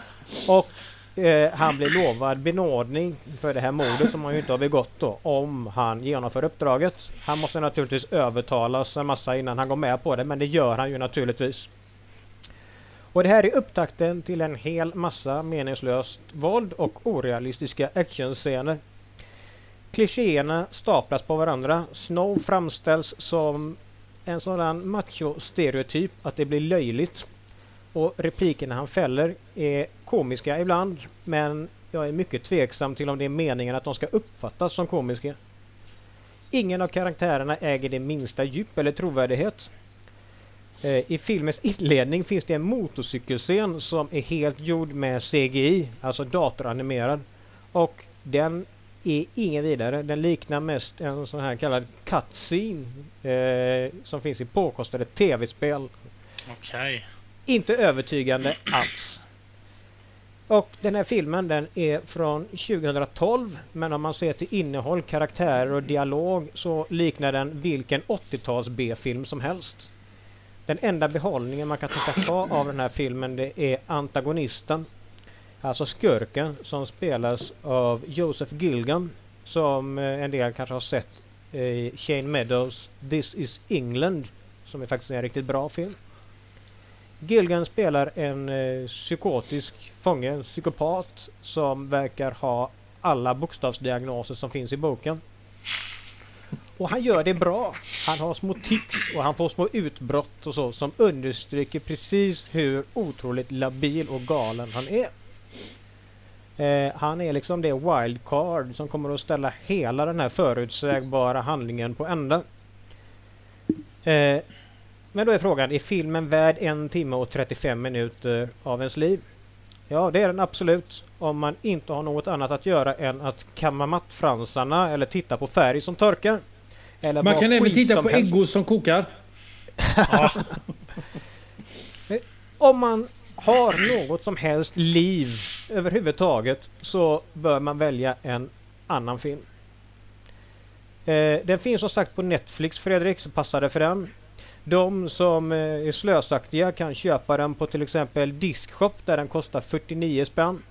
Och eh, han blir lovad benådning för det här mordet som han ju inte har begått då. Om han genomför uppdraget. Han måste naturligtvis övertalas en massa innan han går med på det. Men det gör han ju naturligtvis. Och det här är upptakten till en hel massa meningslöst våld och orealistiska actionscener. Klichéerna staplas på varandra. Snow framställs som en sådan macho-stereotyp att det blir löjligt. Och replikerna han fäller är komiska ibland, men jag är mycket tveksam till om det är meningen att de ska uppfattas som komiska. Ingen av karaktärerna äger det minsta djup eller trovärdighet. Eh, I filmens inledning finns det en motorcykelscen som är helt gjord med CGI, alltså datoranimerad. Och den är ingen vidare. Den liknar mest en sån här kallad cutscene eh, som finns i påkostade tv-spel. Okej. Inte övertygande alls. Och den här filmen den är från 2012 men om man ser till innehåll, karaktärer och dialog så liknar den vilken 80-tals B-film som helst. Den enda behållningen man kan tänka ta av den här filmen det är antagonisten. Alltså skurken som spelas av Joseph Gilgan som eh, en del kanske har sett i Shane Meadows This is England som är faktiskt en riktigt bra film. Gilgan spelar en eh, psykotisk fånge, en psykopat som verkar ha alla bokstavsdiagnoser som finns i boken. Och han gör det bra. Han har små tics och han får små utbrott och så som understryker precis hur otroligt labil och galen han är. Eh, han är liksom det wildcard som kommer att ställa hela den här förutsägbara handlingen på ända. Eh, men då är frågan, är filmen värd en timme och 35 minuter av ens liv? Ja, det är den absolut. Om man inte har något annat att göra än att kamma mattfransarna eller titta på färg som torkar. Eller Man kan även titta på äggost som kokar. Om man har något som helst liv överhuvudtaget så bör man välja en annan film. Eh, den finns som sagt på Netflix Fredrik, så passar det för den. De som eh, är slösaktiga kan köpa den på till exempel Diskshop där den kostar 49 spänn.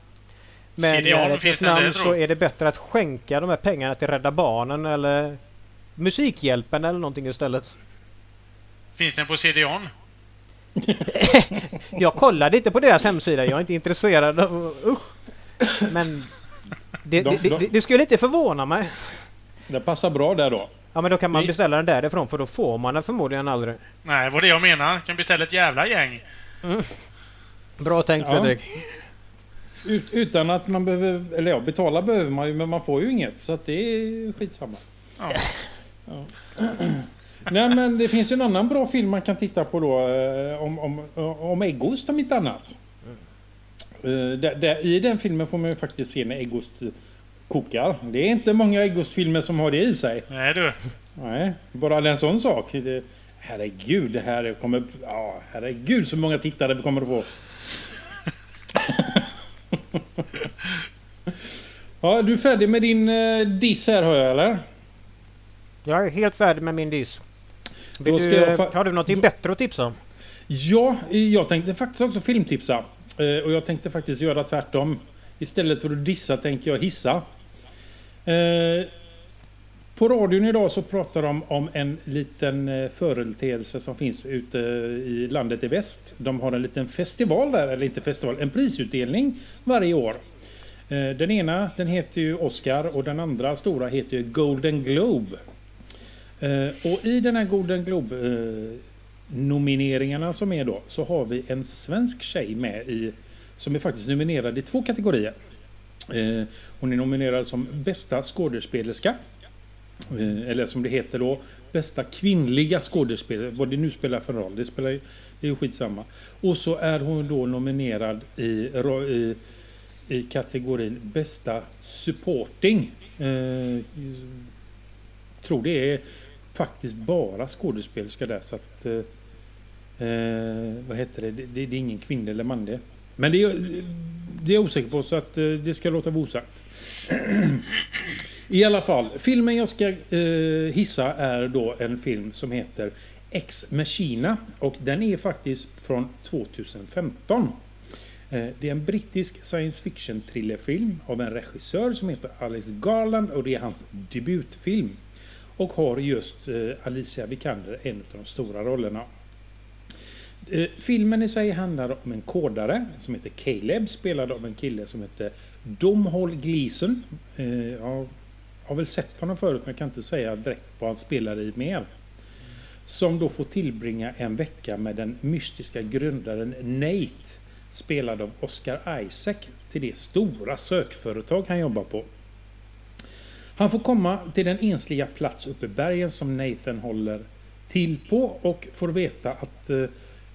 Men ärlighetens finns namn tror så är det bättre att skänka de här pengarna till Rädda Barnen eller Musikhjälpen eller någonting istället. Finns den på CDON? Jag kollade inte på deras hemsida, jag är inte intresserad av... Usch. Men det, De- det, de- det, det skulle inte förvåna mig. Det passar bra där då. Ja men då kan man Vi- beställa den därifrån för då får man den förmodligen aldrig. Nej, vad det jag menar. Kan beställa ett jävla gäng. Bra tänkt Ja. Fredrik. Ut, utan att man behöver... Eller ja, betala behöver man ju men man får ju inget. Så att det är skitsamma. Ja. Ja. Nej men det finns ju en annan bra film man kan titta på då. eh, Om, om, om äggost om inte annat. Eh, där, där, I den filmen får man ju faktiskt se när äggost kokar. Det är inte många äggostfilmer som har det i sig. Nej du. Nej, bara en sån sak. Det, herregud, det här kommer... Ja, herregud så många tittare vi kommer att få. ja, du är färdig med din eh, diss här hör jag eller? Jag är helt färdig med min diss. Vill Då ska du, jag har du något då- bättre att tipsa om? Ja, jag tänkte faktiskt också filmtipsa. Eh, Och jag tänkte faktiskt göra tvärtom. Istället för att dissa tänkte jag hissa. Eh, På radion idag så pratar de om en liten eh, företeelse som finns ute i landet i väst. De har en liten festival där, eller inte festival, en prisutdelning varje år. Eh, den ena den heter ju Oscar och den andra stora heter ju Golden Globe. Eh, och i den här Golden Globe nomineringarna som är då så har vi en svensk tjej med i som är faktiskt nominerad i två kategorier. Eh, hon är nominerad som bästa skådespelerska. Eh, eller som det heter då, bästa kvinnliga skådespelare. Vad det nu spelar för roll, det spelar ju, det är ju skitsamma. Och så är hon då nominerad i, i, i kategorin bästa supporting. Eh, tror det är faktiskt bara skådespelerska där så att... Eh, eh vad heter det? det? Det är ingen kvinnlig eller manlig. Men det är, det är jag osäker på så att eh, det ska låta vara osagt. I alla fall, filmen jag ska eh, hissa är då en film som heter Ex Machina och den är faktiskt från 2015. Eh, det är en brittisk science fiction thrillerfilm av en regissör som heter Alice Garland och det är hans debutfilm. Och har just eh, Alicia Vikander en av de stora rollerna. Eh, filmen i sig handlar om en kodare som heter Caleb, spelad av en kille som heter Domhol Gleeson. Eh, jag har väl sett honom förut men kan inte säga direkt vad han spelar i mer. Som då får tillbringa en vecka med den mystiska grundaren Nate spelad av Oscar Isaac till det stora sökföretag han jobbar på. Han får komma till den ensliga plats uppe i bergen som Nathan håller till på och får veta att eh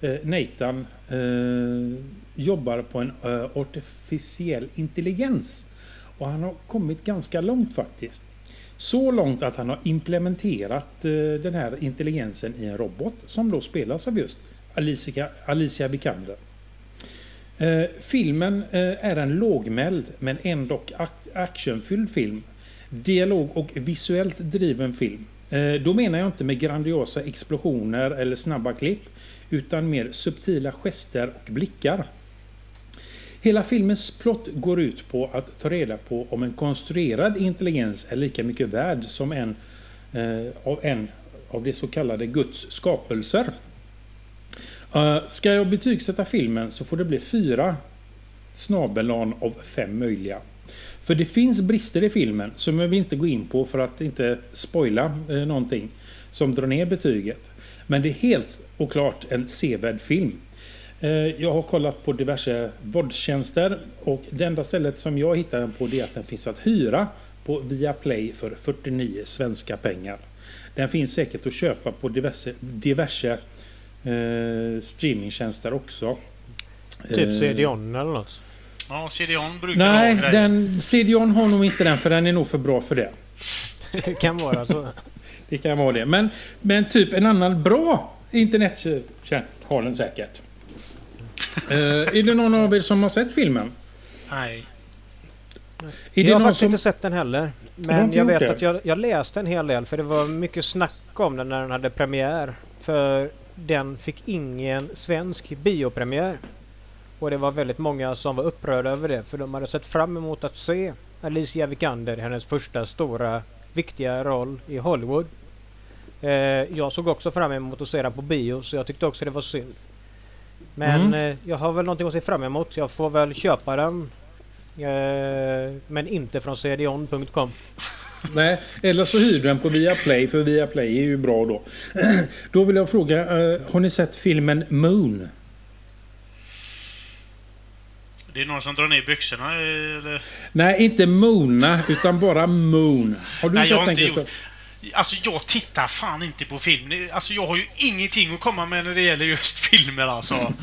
Eh, Nathan eh, jobbar på en eh, artificiell intelligens. Och han har kommit ganska långt faktiskt. Så långt att han har implementerat eh, den här intelligensen i en robot som då spelas av just Alicia, Alicia Vikander. Eh, filmen eh, är en lågmäld men ändå actionfylld film. Dialog och visuellt driven film. Eh, då menar jag inte med grandiosa explosioner eller snabba klipp utan mer subtila gester och blickar. Hela filmens plott går ut på att ta reda på om en konstruerad intelligens är lika mycket värd som en eh, av en av de så kallade Guds skapelser. Uh, ska jag betygsätta filmen så får det bli fyra snabelan av fem möjliga. För det finns brister i filmen som jag vill inte gå in på för att inte spoila eh, någonting som drar ner betyget. Men det är helt och klart en sevärd film. Eh, jag har kollat på diverse VOD-tjänster och det enda stället som jag hittar den på det är att den finns att hyra på Viaplay för 49 svenska pengar. Den finns säkert att köpa på diverse, diverse eh, streamingtjänster också. Typ eh, CDON eller något? Ja, CDON brukar Nej, ha den, CDON har nog inte den för den är nog för bra för det. det kan vara så. det kan vara det. Men, men typ en annan bra internettjänst har den säkert. uh, är det någon av er som har sett filmen? Nej. Är jag har faktiskt som... inte sett den heller. Men jag vet det? att jag, jag läste en hel del för det var mycket snack om den när den hade premiär. För den fick ingen svensk biopremiär. Och det var väldigt många som var upprörda över det för de hade sett fram emot att se Alicia Vikander, hennes första stora viktiga roll i Hollywood. Eh, jag såg också fram emot att se den på bio så jag tyckte också det var synd. Men mm. eh, jag har väl någonting att se fram emot. Jag får väl köpa den. Eh, men inte från cdon.com. Nej, eller så hyr den på Viaplay, för Viaplay är ju bra då. Då vill jag fråga, har ni sett filmen Moon? Det är någon som drar ner byxorna eller? Nej, inte Mona, utan bara Moon. Har du Nej, sett den Christer? Alltså jag tittar fan inte på film. Alltså jag har ju ingenting att komma med när det gäller just filmer alltså.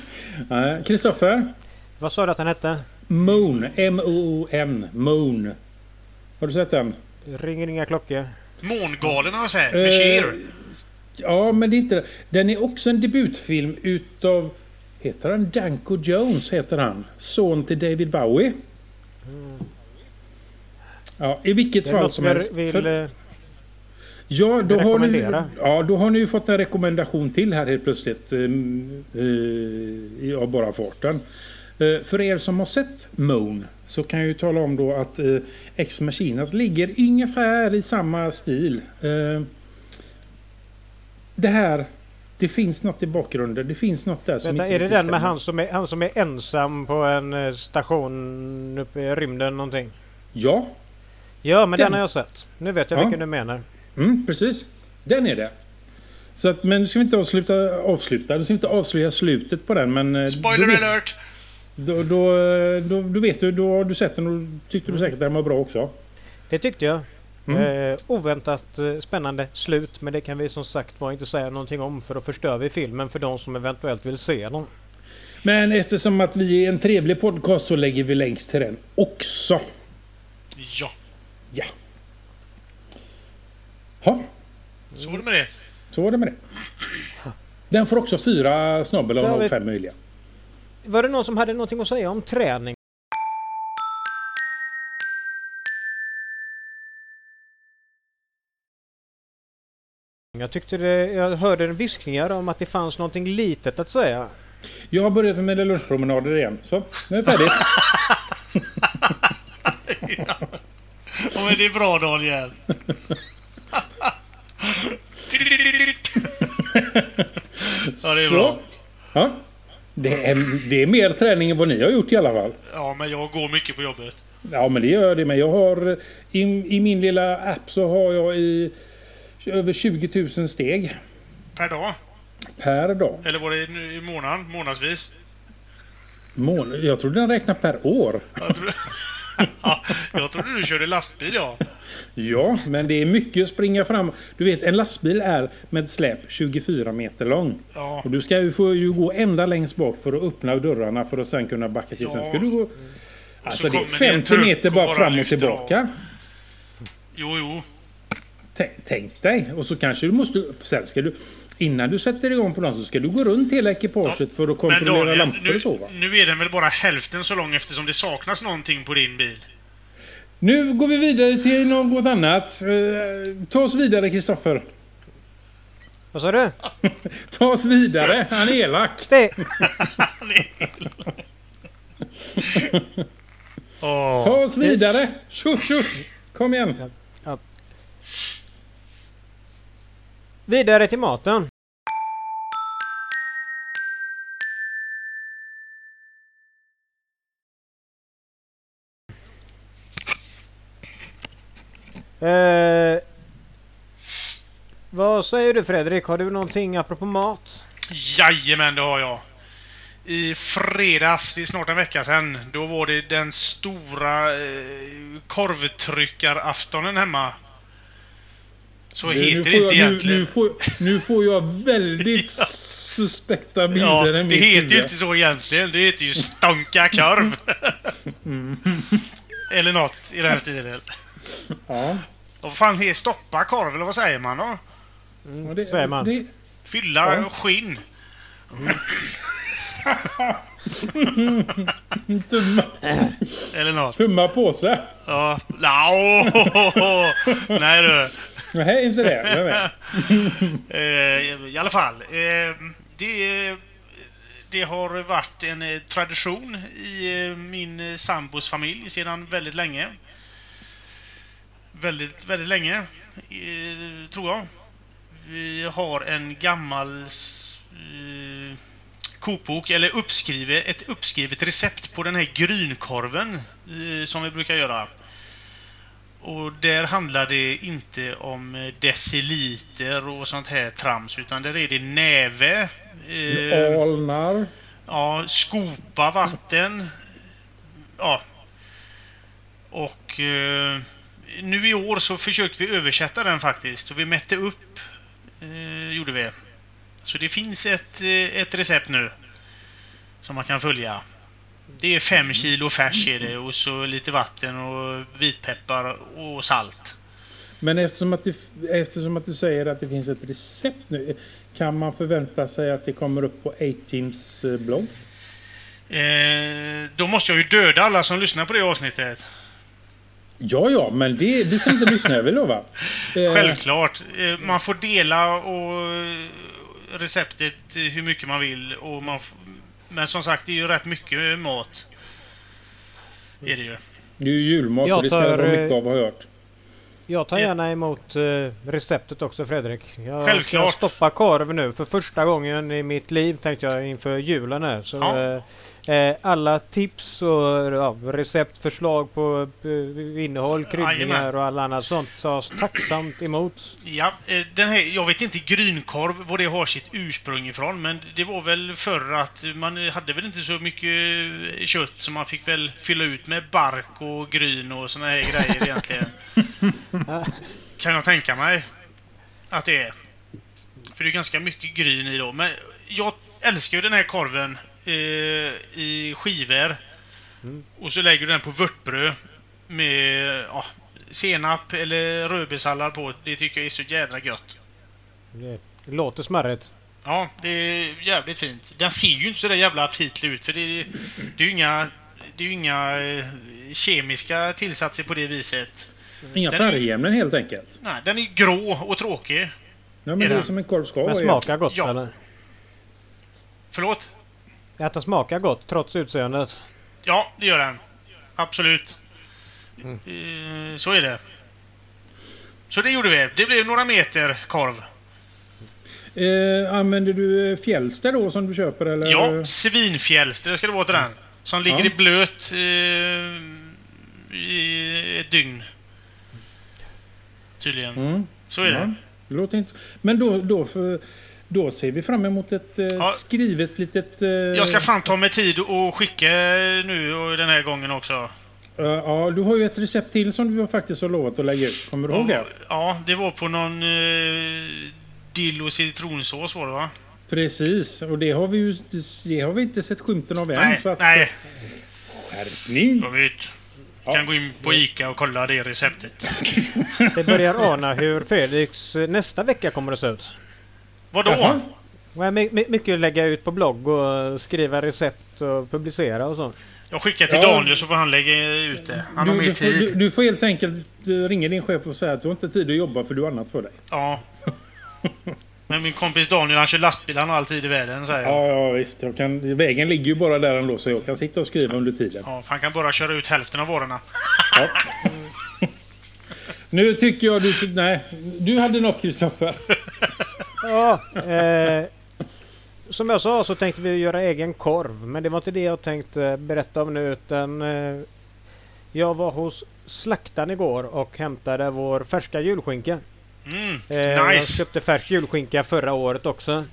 Kristoffer? Vad sa du att den hette? Moon. M-O-O-N. Moon. Har du sett den? Ringer inga klockor. Mångalen har jag sett, med Cher. Ja, men det är inte Den är också en debutfilm utav... Heter han Danko Jones? Heter han. Son till David Bowie. Mm. Ja, i vilket fall som helst. Vill, för, eh, ja, då har, ni, ja, då har ni ju fått en rekommendation till här helt plötsligt. Uh, uh, av bara farten. Uh, för er som har sett Moon så kan jag ju tala om då att eh, Ex Machinas ligger ungefär i samma stil. Eh, det här, det finns något i bakgrunden. Det finns något där som Vänta, inte Är det den med han som, är, han som är ensam på en eh, station uppe i rymden någonting? Ja. Ja, men den, den har jag sett. Nu vet jag ja. vilken du menar. Mm, precis. Den är det. Så att, men nu ska vi inte avsluta, avsluta. Nu ska vi inte avslöja slutet på den men... Eh, Spoiler alert! Då, då, då, då, vet du, då har du sett den och tyckte du säkert att den var bra också. Det tyckte jag. Mm. Eh, oväntat eh, spännande slut men det kan vi som sagt var inte säga någonting om för då förstör vi filmen för de som eventuellt vill se den. Men eftersom att vi är en trevlig podcast så lägger vi länk till den också. Ja. Ja. Ha. Så var det med det. Så var det med det. Den får också fyra snabel av fem möjliga. var det någon som hade någonting att säga om träning? Jag tyckte det, jag hörde viskningar om att det fanns någonting litet att säga. Jag har börjat med lunchpromenader igen. Så, nu är det färdigt. Ja, men det är bra Daniel. ja, det är bra. Så. Ja. Det är, det är mer träning än vad ni har gjort i alla fall. Ja, men jag går mycket på jobbet. Ja, men det gör det. Men jag har... I, i min lilla app så har jag i över 20 000 steg Per dag? per dag. Eller var det i månaden? Månadsvis? Mån jag trodde den räknade per år. Jag trodde, du körde lastbil, ja. Ja, men det är mycket att springa fram. Du vet, en lastbil är med släp 24 meter lång. Ja, Och du ska ju få ju gå ända längst bak för att öppna dörrarna för att sen kunna backa till. Sen Ja. ska du gå... Alltså det är kommer det en 50 truck meter bara bara fram och tillbaka. jo, jo. Tänk, tänk dig. Och så kanske du måste... Sen ska du... Innan du sätter igång på den så ska du gå runt hela ekipaget för att kontrollera Daniel, lampor nu, och så va? nu är den väl bara hälften så lång eftersom det saknas någonting på din bil? Nu går vi vidare till något annat. Eh, ta oss vidare Kristoffer. Vad sa du? Ta oss vidare. Han är elak. Det, Åh. Ta oss vidare. Tjoff tjoff. Kom igen. Vidare till maten. Eh, vad säger du Fredrik? Har du någonting apropå mat? Jajamän, det har jag. I fredags, det är snart en vecka sedan, då var det den stora eh, korvtryckaraftonen hemma. Så Nu- heter nu det får inte jag, egentligen. Nu, nu, får, nu får jag väldigt suspekta bilder Ja, det heter ju inte så egentligen. Det heter ju stonka korv. eller något i den stilen. Ja. Och vad fan är stoppa korv, eller vad säger man då? och det, säger man. Det, Fylla Ja. skinn. tumma, Eller något. tumma påse. Ja. No. Nej du. Nej, inte det. Eh, I alla fall. Eh, det, det har varit en eh, tradition i min sambos familj sedan väldigt länge. Väldigt, väldigt länge, tror jag. Vi har en gammal kokbok, eller uppskrivet, ett uppskrivet recept på den här grynkorven som vi brukar göra. Och där handlar det inte om eh, deciliter och sånt här trams, utan där är det näve, eh, Alnar. ja, skopa vatten, ja. Och eh, nu i år så försökte vi översätta den faktiskt, och vi mätte upp, eh, gjorde vi. Så det finns ett, eh, ett recept nu som man kan följa. Det är fem kilo färs är det och så lite vatten och vitpeppar och salt. Men eftersom att, du, eftersom att du säger att det finns ett recept nu. Kan man förvänta sig att det kommer upp på A-Teams eh, blogg? Eh, då måste jag ju döda alla som lyssnar på det avsnittet. Ja, ja, men det, det ska inte lyssna, vill lova. Eh, Självklart. Eh, man får dela och eh, receptet hur mycket man vill. Och man men som sagt, det är ju rätt mycket mat. Är det ju. Det är ju julmat Jag och det ska det tar, vara mycket eh, av har jag hört. Jag tar gärna emot eh, receptet också Fredrik. Jag ska Självklart. stoppa korv nu för första gången i mitt liv tänkte jag inför julen här. Så, Ja. Eh, alla tips och ja, recept, förslag på eh, innehåll, kryddningar och alla annat sånt tas tacksamt emot. Ja, eh, den här, jag vet inte grynkorv, var det har sitt ursprung ifrån, men det var väl förr att man hade väl inte så mycket kött så man fick väl fylla ut med bark och gryn och såna här grejer egentligen. kan jag tänka mig att det är. För det är ganska mycket gryn i då. Men jag älskar ju den här korven i skivor. Och så lägger du den på vörtbröd med ja, senap eller rödbetssallad på. Det tycker jag är så jädra gött. Det låter smarrigt. Ja, det är jävligt fint. Den ser ju inte så där jävla aptitlig ut för det är, det är ju inga, det är inga eh, kemiska tillsatser på det viset. Inga Den är- färgämnen helt enkelt. Nej, den är grå och tråkig. Ja, men Är det är den? som en korv ska Men vara. smakar gott Ja. eller? Förlåt? Att den smakar gott trots utseendet. Ja, det gör den. Absolut. Eh, Så är det. Så det gjorde vi. Det blev några meter korv. Eh, använder du eh, Fjällster då som du köper eller? Ja, svinfjälster ska det vara till den. Som ligger Ja. i blöt eh, i ett dygn. Tydligen. Mm. Så är Ja, det. det låter inte... Men då, då, för, då ser vi fram emot ett eh, Ja. skrivet litet... Eh, Jag ska fan ta mig tid och skicka nu och den här gången också. eh, ja, du har ju ett recept till som du faktiskt har lovat att lägga ut. Kommer du ihåg det? Ja, det var på någon eh, dill och citronsås var det va? Precis, och det har vi ju det har vi inte sett skymten av än. Nej, så att, nej. Skärpning! Jag vet. Kan gå in på Ica och kolla det receptet. Det börjar ana hur Fredriks eh, nästa vecka kommer att se ut. Vadå? Jaha. Och my- my- Mycket att lägga ut på blogg och skriva recept och publicera och så. Jag skickar till Ja. Daniel så får han lägga ut det. Han har Du, mer du, får, tid. du, du får helt enkelt eh, ringa din chef och säga att du har inte tid att jobba för du har annat för dig. Ja. Men min kompis Daniel han kör lastbil, han har all tid i världen säger jag. Ja, ja visst. Jag kan, vägen ligger ju bara där ändå så jag kan sitta och skriva under tiden. Ja, för han kan bara köra ut hälften av varorna. Ja. Nu tycker jag du... Nej, du hade något Kristoffer. Ja, eh, som jag sa så tänkte vi göra egen korv. Men det var inte det jag tänkte berätta om nu utan eh, jag var hos slaktaren igår och hämtade vår färska julskinka. Mm, Eh, Jag nice! köpte färsk julskinka förra året också.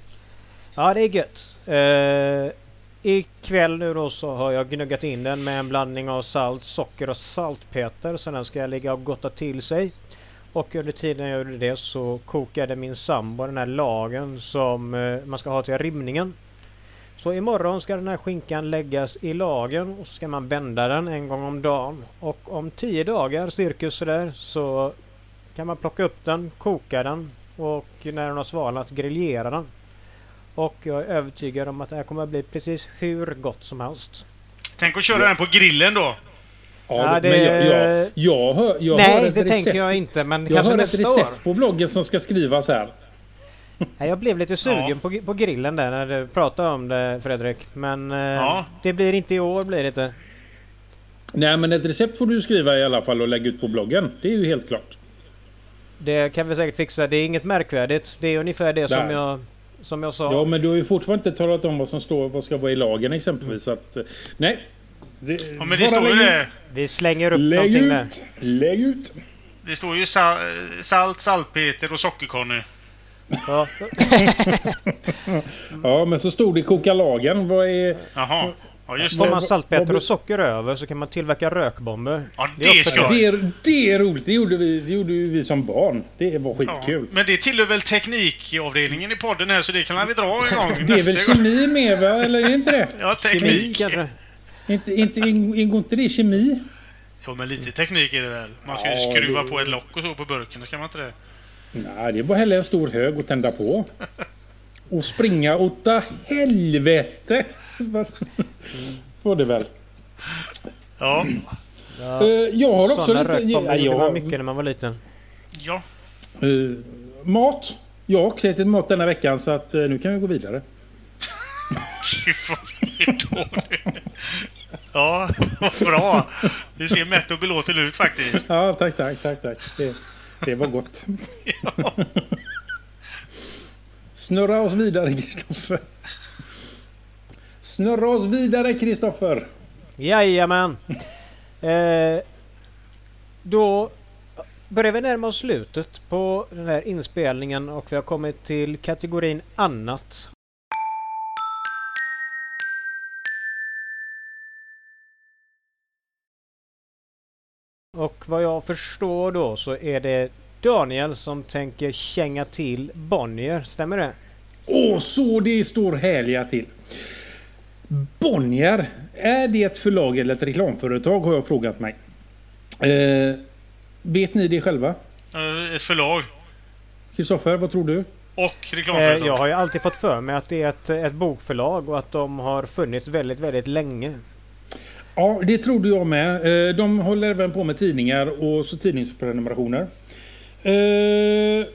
Ja, det är gött. Eh, ikväll nu då så har jag gnuggat in den med en blandning av salt, socker och saltpeter. Så den ska jag ligga och gotta till sig. Och under tiden jag gjorde det så kokade min sambo den här lagen som eh, man ska ha till rimningen. Så imorgon ska den här skinkan läggas i lagen och så ska man bända den en gång om dagen. Och om tio dagar cirkus sådär så kan man plocka upp den, koka den och när den har svalnat griljera den. Och jag är övertygad om att det här kommer att bli precis hur gott som helst. Tänk att köra den på grillen då. Ja, Ja, det- men jag, jag, jag hör, jag hör Nej, ett det recept, tänker jag inte men Jag kanske hör ett nästa år. recept på bloggen som ska skrivas här. Nej, jag blev lite sugen Ja. på, på grillen där när du pratade om det Fredrik. Men eh, Ja. det blir inte i år blir det inte. Nej, men ett recept får du skriva i alla fall och lägga ut på bloggen. Det är ju helt klart. Det kan vi säkert fixa. Det är inget märkvärdigt. Det är ungefär det som Nej. jag, som jag sa. Ja, men du har ju fortfarande inte talat om vad som står, vad ska vara i lagen exempelvis. Så att, eh, nej. Det, Ja, men det står ju det. Vi slänger upp Lägg någonting där. ut! Lägg ut! Det står ju sa salt, saltpeter och sockerkonny. Ja. Ja, men så stod det koka lagen. Vad är... Jaha. Ja, just Får det. man saltpeter och socker över så kan man tillverka rökbomber. Ja, Det är det ska Det är, det är roligt. Det gjorde, vi, det gjorde vi som barn. Det var Ja, skitkul. men det tillhör väl teknikavdelningen i podden här så det kan vi dra en gång Det är väl kemi med va? Eller är det inte det? Ja, teknik. Inte, inte, ingår inte det i kemi? Jo, men lite teknik är det väl. Man ska ju Ja, skruva det- på ett lock och så på burken, det ska man inte det? Nej, det är bara hälla en stor hög och tända på. Och springa åtta helvete! Var det väl. Ja. Ja. Eh, Jag har också Sådana lite... Ja, man jag, mycket när man var liten. Ja. eh, mat. Jag har också ätit mat denna veckan så att eh, nu kan vi gå vidare. Gud, vad är dåligt. Ja, vad bra. Du ser mätt och belåten ut faktiskt. Ja, tack, tack, tack, tack. Det, det var gott. Snurra oss vidare, Kristoffer. Snurra oss vidare, Kristoffer. Jajamän! Eh, då börjar vi närma oss slutet på den här inspelningen och vi har kommit till kategorin annat. Och vad jag förstår då så är det Daniel som tänker känga till Bonnier, stämmer det? Åh, så det står härliga till. Bonnier, är det ett förlag eller ett reklamföretag har jag frågat mig. Eh, vet ni det själva? Eh, Ett förlag. Kristoffer, vad tror du? Och Eh, reklamföretag. jag har ju alltid fått för mig att det är ett, ett bokförlag och att de har funnits väldigt, väldigt länge. Ja, det trodde jag med. Eh, De håller även på med tidningar och så tidningsprenumerationer. Eh,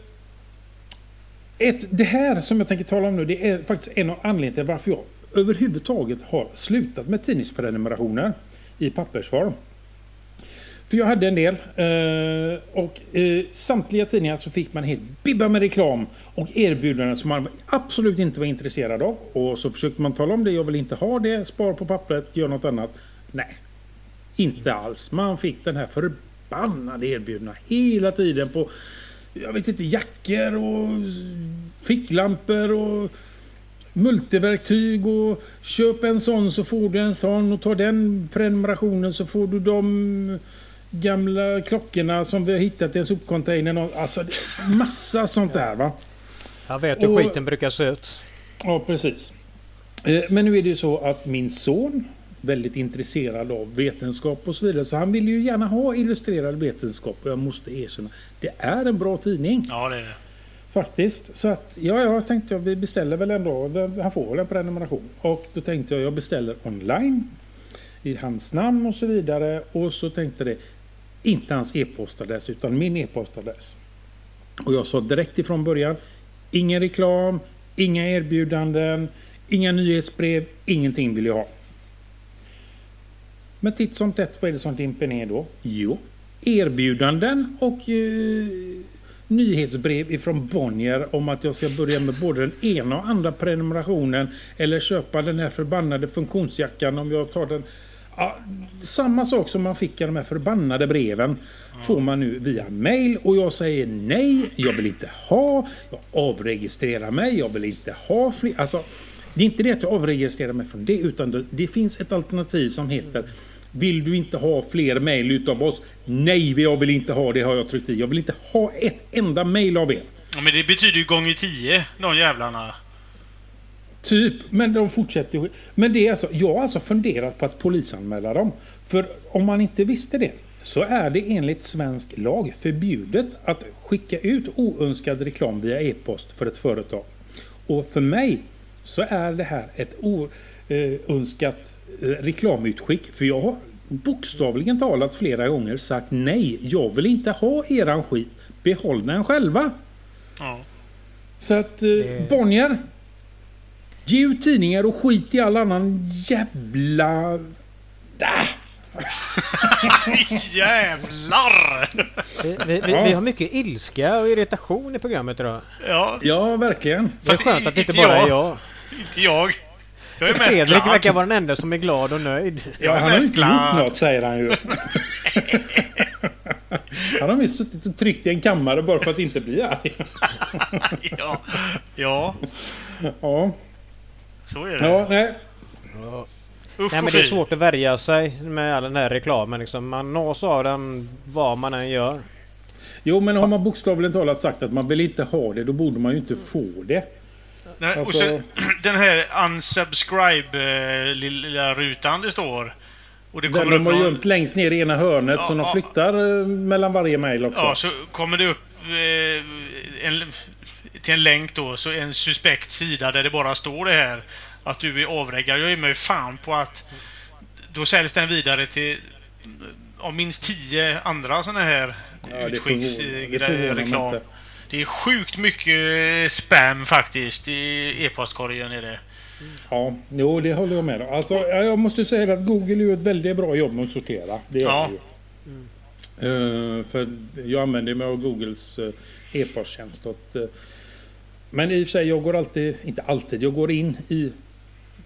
Ett, det här som jag tänker tala om nu, det är faktiskt en av anledningarna till varför jag överhuvudtaget har slutat med tidningsprenumerationer i pappersform. För jag hade en del eh, och i samtliga tidningar så fick man helt bibba med reklam och erbjudanden som man absolut inte var intresserad av. Och så försökte man tala om det, jag vill inte ha det, spara på pappret, gör något annat. Nej, inte alls. Man fick den här förbannade erbjudanden hela tiden på jag vet inte, jackor och ficklampor och multiverktyg och köp en sån så får du en sån och ta den prenumerationen så får du de gamla klockorna som vi har hittat i en sopcontainer. och- Alltså massa sånt där va. Jag vet hur Och- skiten brukar se ut. Ja, precis. Eh, Men nu är det ju så att min son, väldigt intresserad av vetenskap och så vidare, så han vill ju gärna ha illustrerad vetenskap och jag måste erkänna, det är en bra tidning Ja, det är det faktiskt. Så att, ja, jag tänkte jag, vi beställer väl ändå, han får väl en prenumeration. Och då tänkte jag, jag beställer online i hans namn och så vidare. Och så tänkte det, inte hans e-postadress utan min e-postadress. Och jag sa direkt ifrån början, ingen reklam, inga erbjudanden, inga nyhetsbrev, ingenting vill jag ha. Men titt som tätt, vad är det som dimper ner då? Jo, erbjudanden och eh, nyhetsbrev ifrån Bonnier om att jag ska börja med både den ena och andra prenumerationen eller köpa den här förbannade funktionsjackan om jag tar den. Ja, samma sak som man fick i de här förbannade breven får man nu via mail och jag säger nej, jag vill inte ha, jag avregistrerar mig, jag vill inte ha fler. Alltså, det är inte det att jag avregistrerar mig från det utan det, det finns ett alternativ som heter vill du inte ha fler mejl utav oss? Nej, jag vill inte ha det har jag tryckt i. Jag vill inte ha ett enda mejl av er. Ja, men det betyder ju gånger tio, de jävlarna. Typ, men de fortsätter ju. Men det är alltså, jag har alltså funderat på att polisanmäla dem. För om man inte visste det så är det enligt svensk lag förbjudet att skicka ut oönskad reklam via e-post för ett företag. Och för mig så är det här ett oönskat eh, reklamutskick. För jag har bokstavligen talat flera gånger sagt nej, jag vill inte ha eran skit. Behåll den själva. Ja. Så att eh, Bonnier. Ge ut tidningar och skit i all annan jävla... Ah! Jävlar! Vi, vi, vi, vi har mycket ilska och irritation i programmet idag. Ja, Ja, verkligen. Det är Fast skönt att det inte bara är jag. jag. inte jag. Jag är mest Fredrik glad. verkar vara den enda som är glad och nöjd. Ja, Jag är han har mest inte gjort glad. något, säger han ju. han har visst suttit och tryckt i en kammare bara för att inte bli arg. Ja, ja, Ja, så är det. ja nej. Usch Nej, men det är svårt att värja sig med all den här reklamen. Liksom. Man nås av den vad man än gör. Jo, men har man bokstavligen talat sagt att man vill inte ha det, då borde man ju inte få det. Nej, och Alltså- sen, den här unsubscribe eh, lilla rutan det står. Och det Den kommer upp de har någon, gömt längst ner i ena hörnet Ja, som de ja. flyttar eh, mellan varje mejl också. Ja, så kommer det upp eh, en, till en länk då, så en suspekt sida där det bara står det här att du är avreggad. Jag är mig fan på att då säljs den vidare till av minst tio andra sådana här Ja, det utskicks förvånar- eh, det är sjukt mycket spam faktiskt i e-postkorgen är det. Ja, jo det håller jag med om. Alltså, ja, jag måste säga att Google gör ett väldigt bra jobb med att sortera. Det gör Ja. det. Eh, för jag använder mig av Googles eh, e-posttjänst. eh, men i och för sig, jag går alltid, inte alltid, jag går in i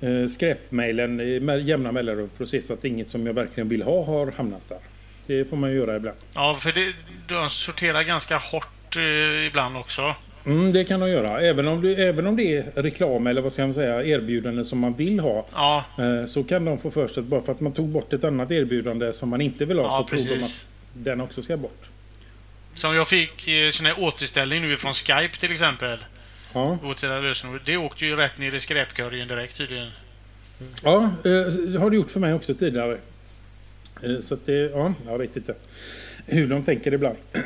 uh, skräpmailen i med jämna mellanrum för att se så att inget som jag verkligen vill ha har hamnat där. Det får man ju göra ibland. Ja, för det, de sorterar ganska hårt eh, ibland också. Mm, det kan de göra. Även om, det, även om det är reklam eller vad ska man säga, erbjudanden som man vill ha. Ja, Eh, Så kan de få för sig att bara för att man tog bort ett annat erbjudande som man inte vill ha ja så tror de precis. att den också ska bort. Som jag fick eh, sån här återställning nu från Skype till exempel. Ja, Återställda lösenord. Det åkte ju rätt ner i skräpkorgen direkt tydligen. ja det har det gjort för mig också tidigare. Så att det, ja, jag vet inte hur de tänker ibland.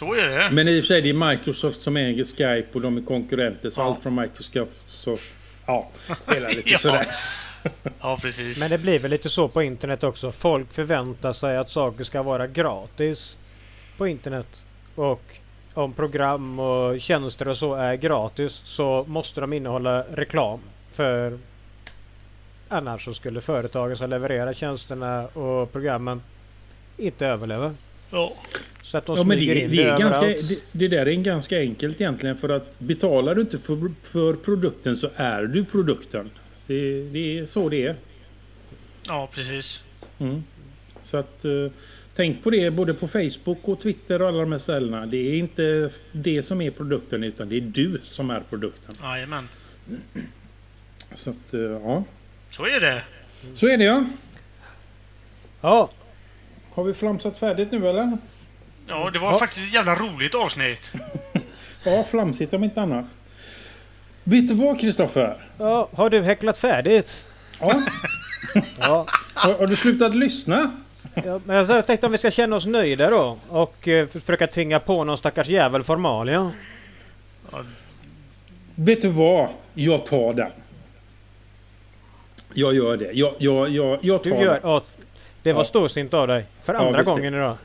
Så är det. Men i och för sig det är Microsoft som äger Skype och de är konkurrenter. Så Ja. allt från Microsoft så... Ja, hela lite Ja. sådär. Ja, precis. Men det blir väl lite så på internet också. Folk förväntar sig att saker ska vara gratis på internet. Och om program och tjänster och så är gratis så måste de innehålla reklam. För annars så skulle företagen som levererar tjänsterna och programmen inte överleva. Ja. Så att de Ja, men det, in det, det, är ganska, det, det där är ganska enkelt egentligen. För att betalar du inte för, för produkten så är du produkten. Det, det är så det är. ja, precis. Mm. Så att eh, tänk på det både på Facebook och Twitter och alla de här ställena. Det är inte det som är produkten utan det är du som är produkten. Jajamän. Så att eh, ja. Så är det. Så är det ja. Ja, Har vi flamsat färdigt nu eller? Ja, det var Ja. faktiskt ett jävla roligt avsnitt. Ja, flamsigt om inte annat. Vet du vad Kristoffer? ja, har du häcklat färdigt? Ja, Ja. har, har du slutat lyssna? Ja, men jag tänkte om vi ska känna oss nöjda då och eh, för- försöka tvinga på någon stackars jävel formalia. Vet du vad? Jag tar den. Jag gör det. Jag, jag, jag, jag tar Du gör... den. Ja, det var Ja. storsint av dig. För Ja, andra det. gången idag.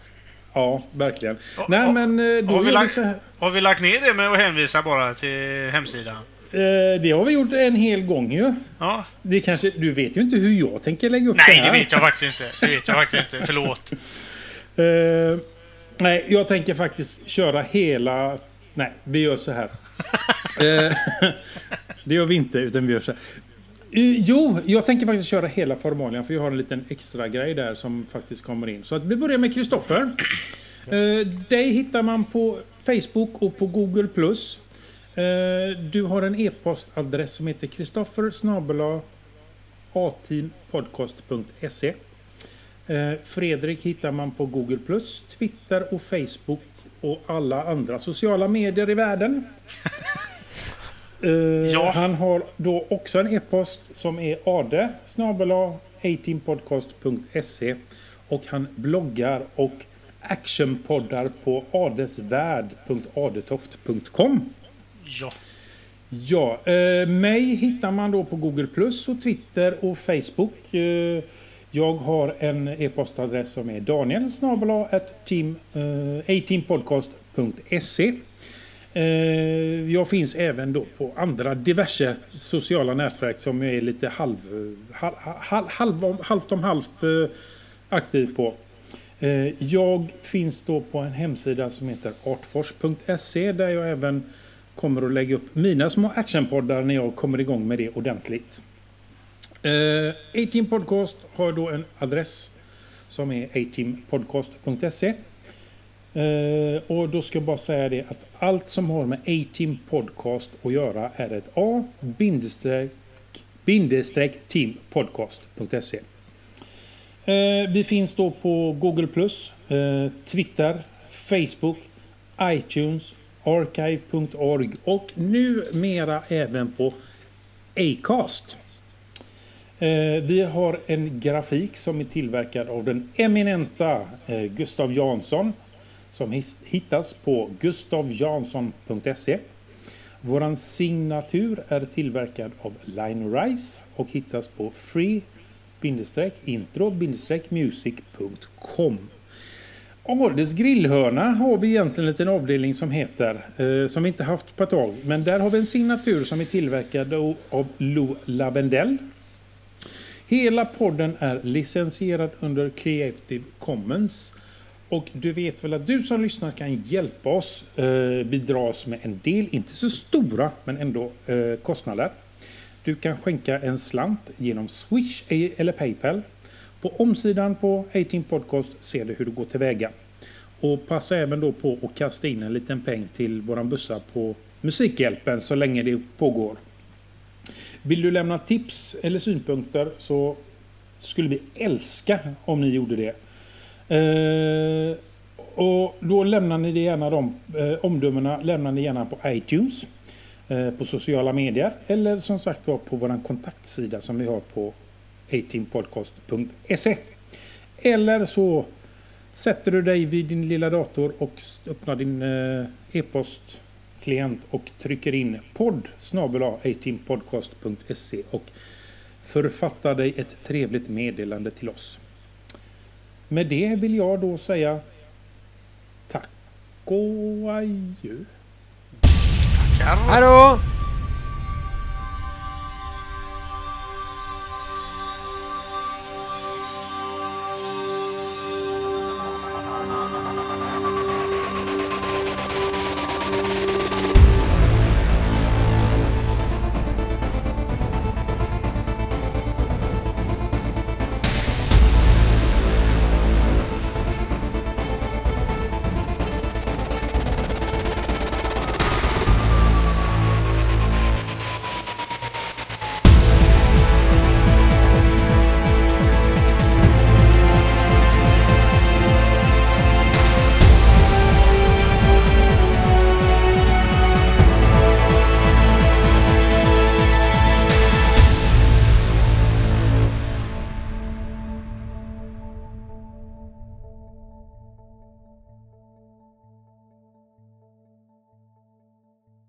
Ja, verkligen. Ja, Nej ja. men eh, då Har vi lagt-. Har vi lagt ner det med att hänvisa bara till hemsidan? Eh, det har vi gjort en hel gång ju. Ja. Det kanske, du vet ju inte hur jag tänker lägga upp Nej, det det här. vet jag faktiskt inte. Det vet jag faktiskt inte. Förlåt. Eh, nej, jag tänker faktiskt köra hela... Nej, vi gör så här. Det gör vi inte, utan vi gör så här. Jo, jag tänker faktiskt köra hela formalian för jag har en liten extra grej där som faktiskt kommer in. Så att vi börjar med Kristoffer. Eh, dig hittar man på Facebook och på Google+. Eh, du har en e-postadress som heter kristoffer atinpodcast.se Eh, Fredrik hittar man på Google+, Twitter och Facebook och alla andra sociala medier i världen. Eh, Ja. Han har då också en e-post som är ade snabela 18podcast.se och han bloggar och actionpoddar på adesvärd.adetoft.com. Ja. Ja, eh, mig hittar man då på Google Plus och Twitter och Facebook. Eh, jag har en e-postadress som är daniel team, eh, 18podcast.se. Eh, Eh, jag finns även då på andra diverse sociala nätverk som jag är lite halv, halv, halv, halv, halvt om halvt eh, aktiv på. Eh, jag finns då på en hemsida som heter artfors.se där jag även kommer att lägga upp mina små actionpoddar när jag kommer igång med det ordentligt. 18 Podcast har då en adress som är 18podcast.se. Eh, och då ska jag bara säga det att allt som har med 18 Podcast att göra är ett A bindestreck bindestreck teampodcast.se. Eh, vi finns då på Google+, eh, Twitter, Facebook, iTunes, archive.org och numera även på Acast. Eh, vi har en grafik som är tillverkad av den eminenta eh, Gustav Jansson som hittas på gustavjansson.se. Vår signatur är tillverkad av Line Rise och hittas på free-intro-music.com. Ades grillhörna har vi egentligen en liten avdelning som heter, eh, som vi inte haft på ett tag. Men där har vi en signatur som är tillverkad av Lou Labendel. Hela podden är licensierad under Creative Commons. Och du vet väl att du som lyssnar kan hjälpa oss eh, oss med en del, inte så stora, men ändå eh, kostnader. Du kan skänka en slant genom Swish eller Paypal. På omsidan på 18 Podcast ser du hur du går tillväga. Och passa även då på att kasta in en liten peng till våran bussa på Musikhjälpen så länge det pågår. Vill du lämna tips eller synpunkter så skulle vi älska om ni gjorde det. Eh, och då lämnar ni gärna de eh, omdömena lämnar ni gärna på iTunes, eh, på sociala medier eller som sagt var på vår kontaktsida som vi har på 18podcast.se. Eller så sätter du dig vid din lilla dator och öppnar din eh, e-post klient och trycker in podd snabel 18podcast.se och författar dig ett trevligt meddelande till oss. Med det vill jag då säga tack och adjö. Tackar. Hallå!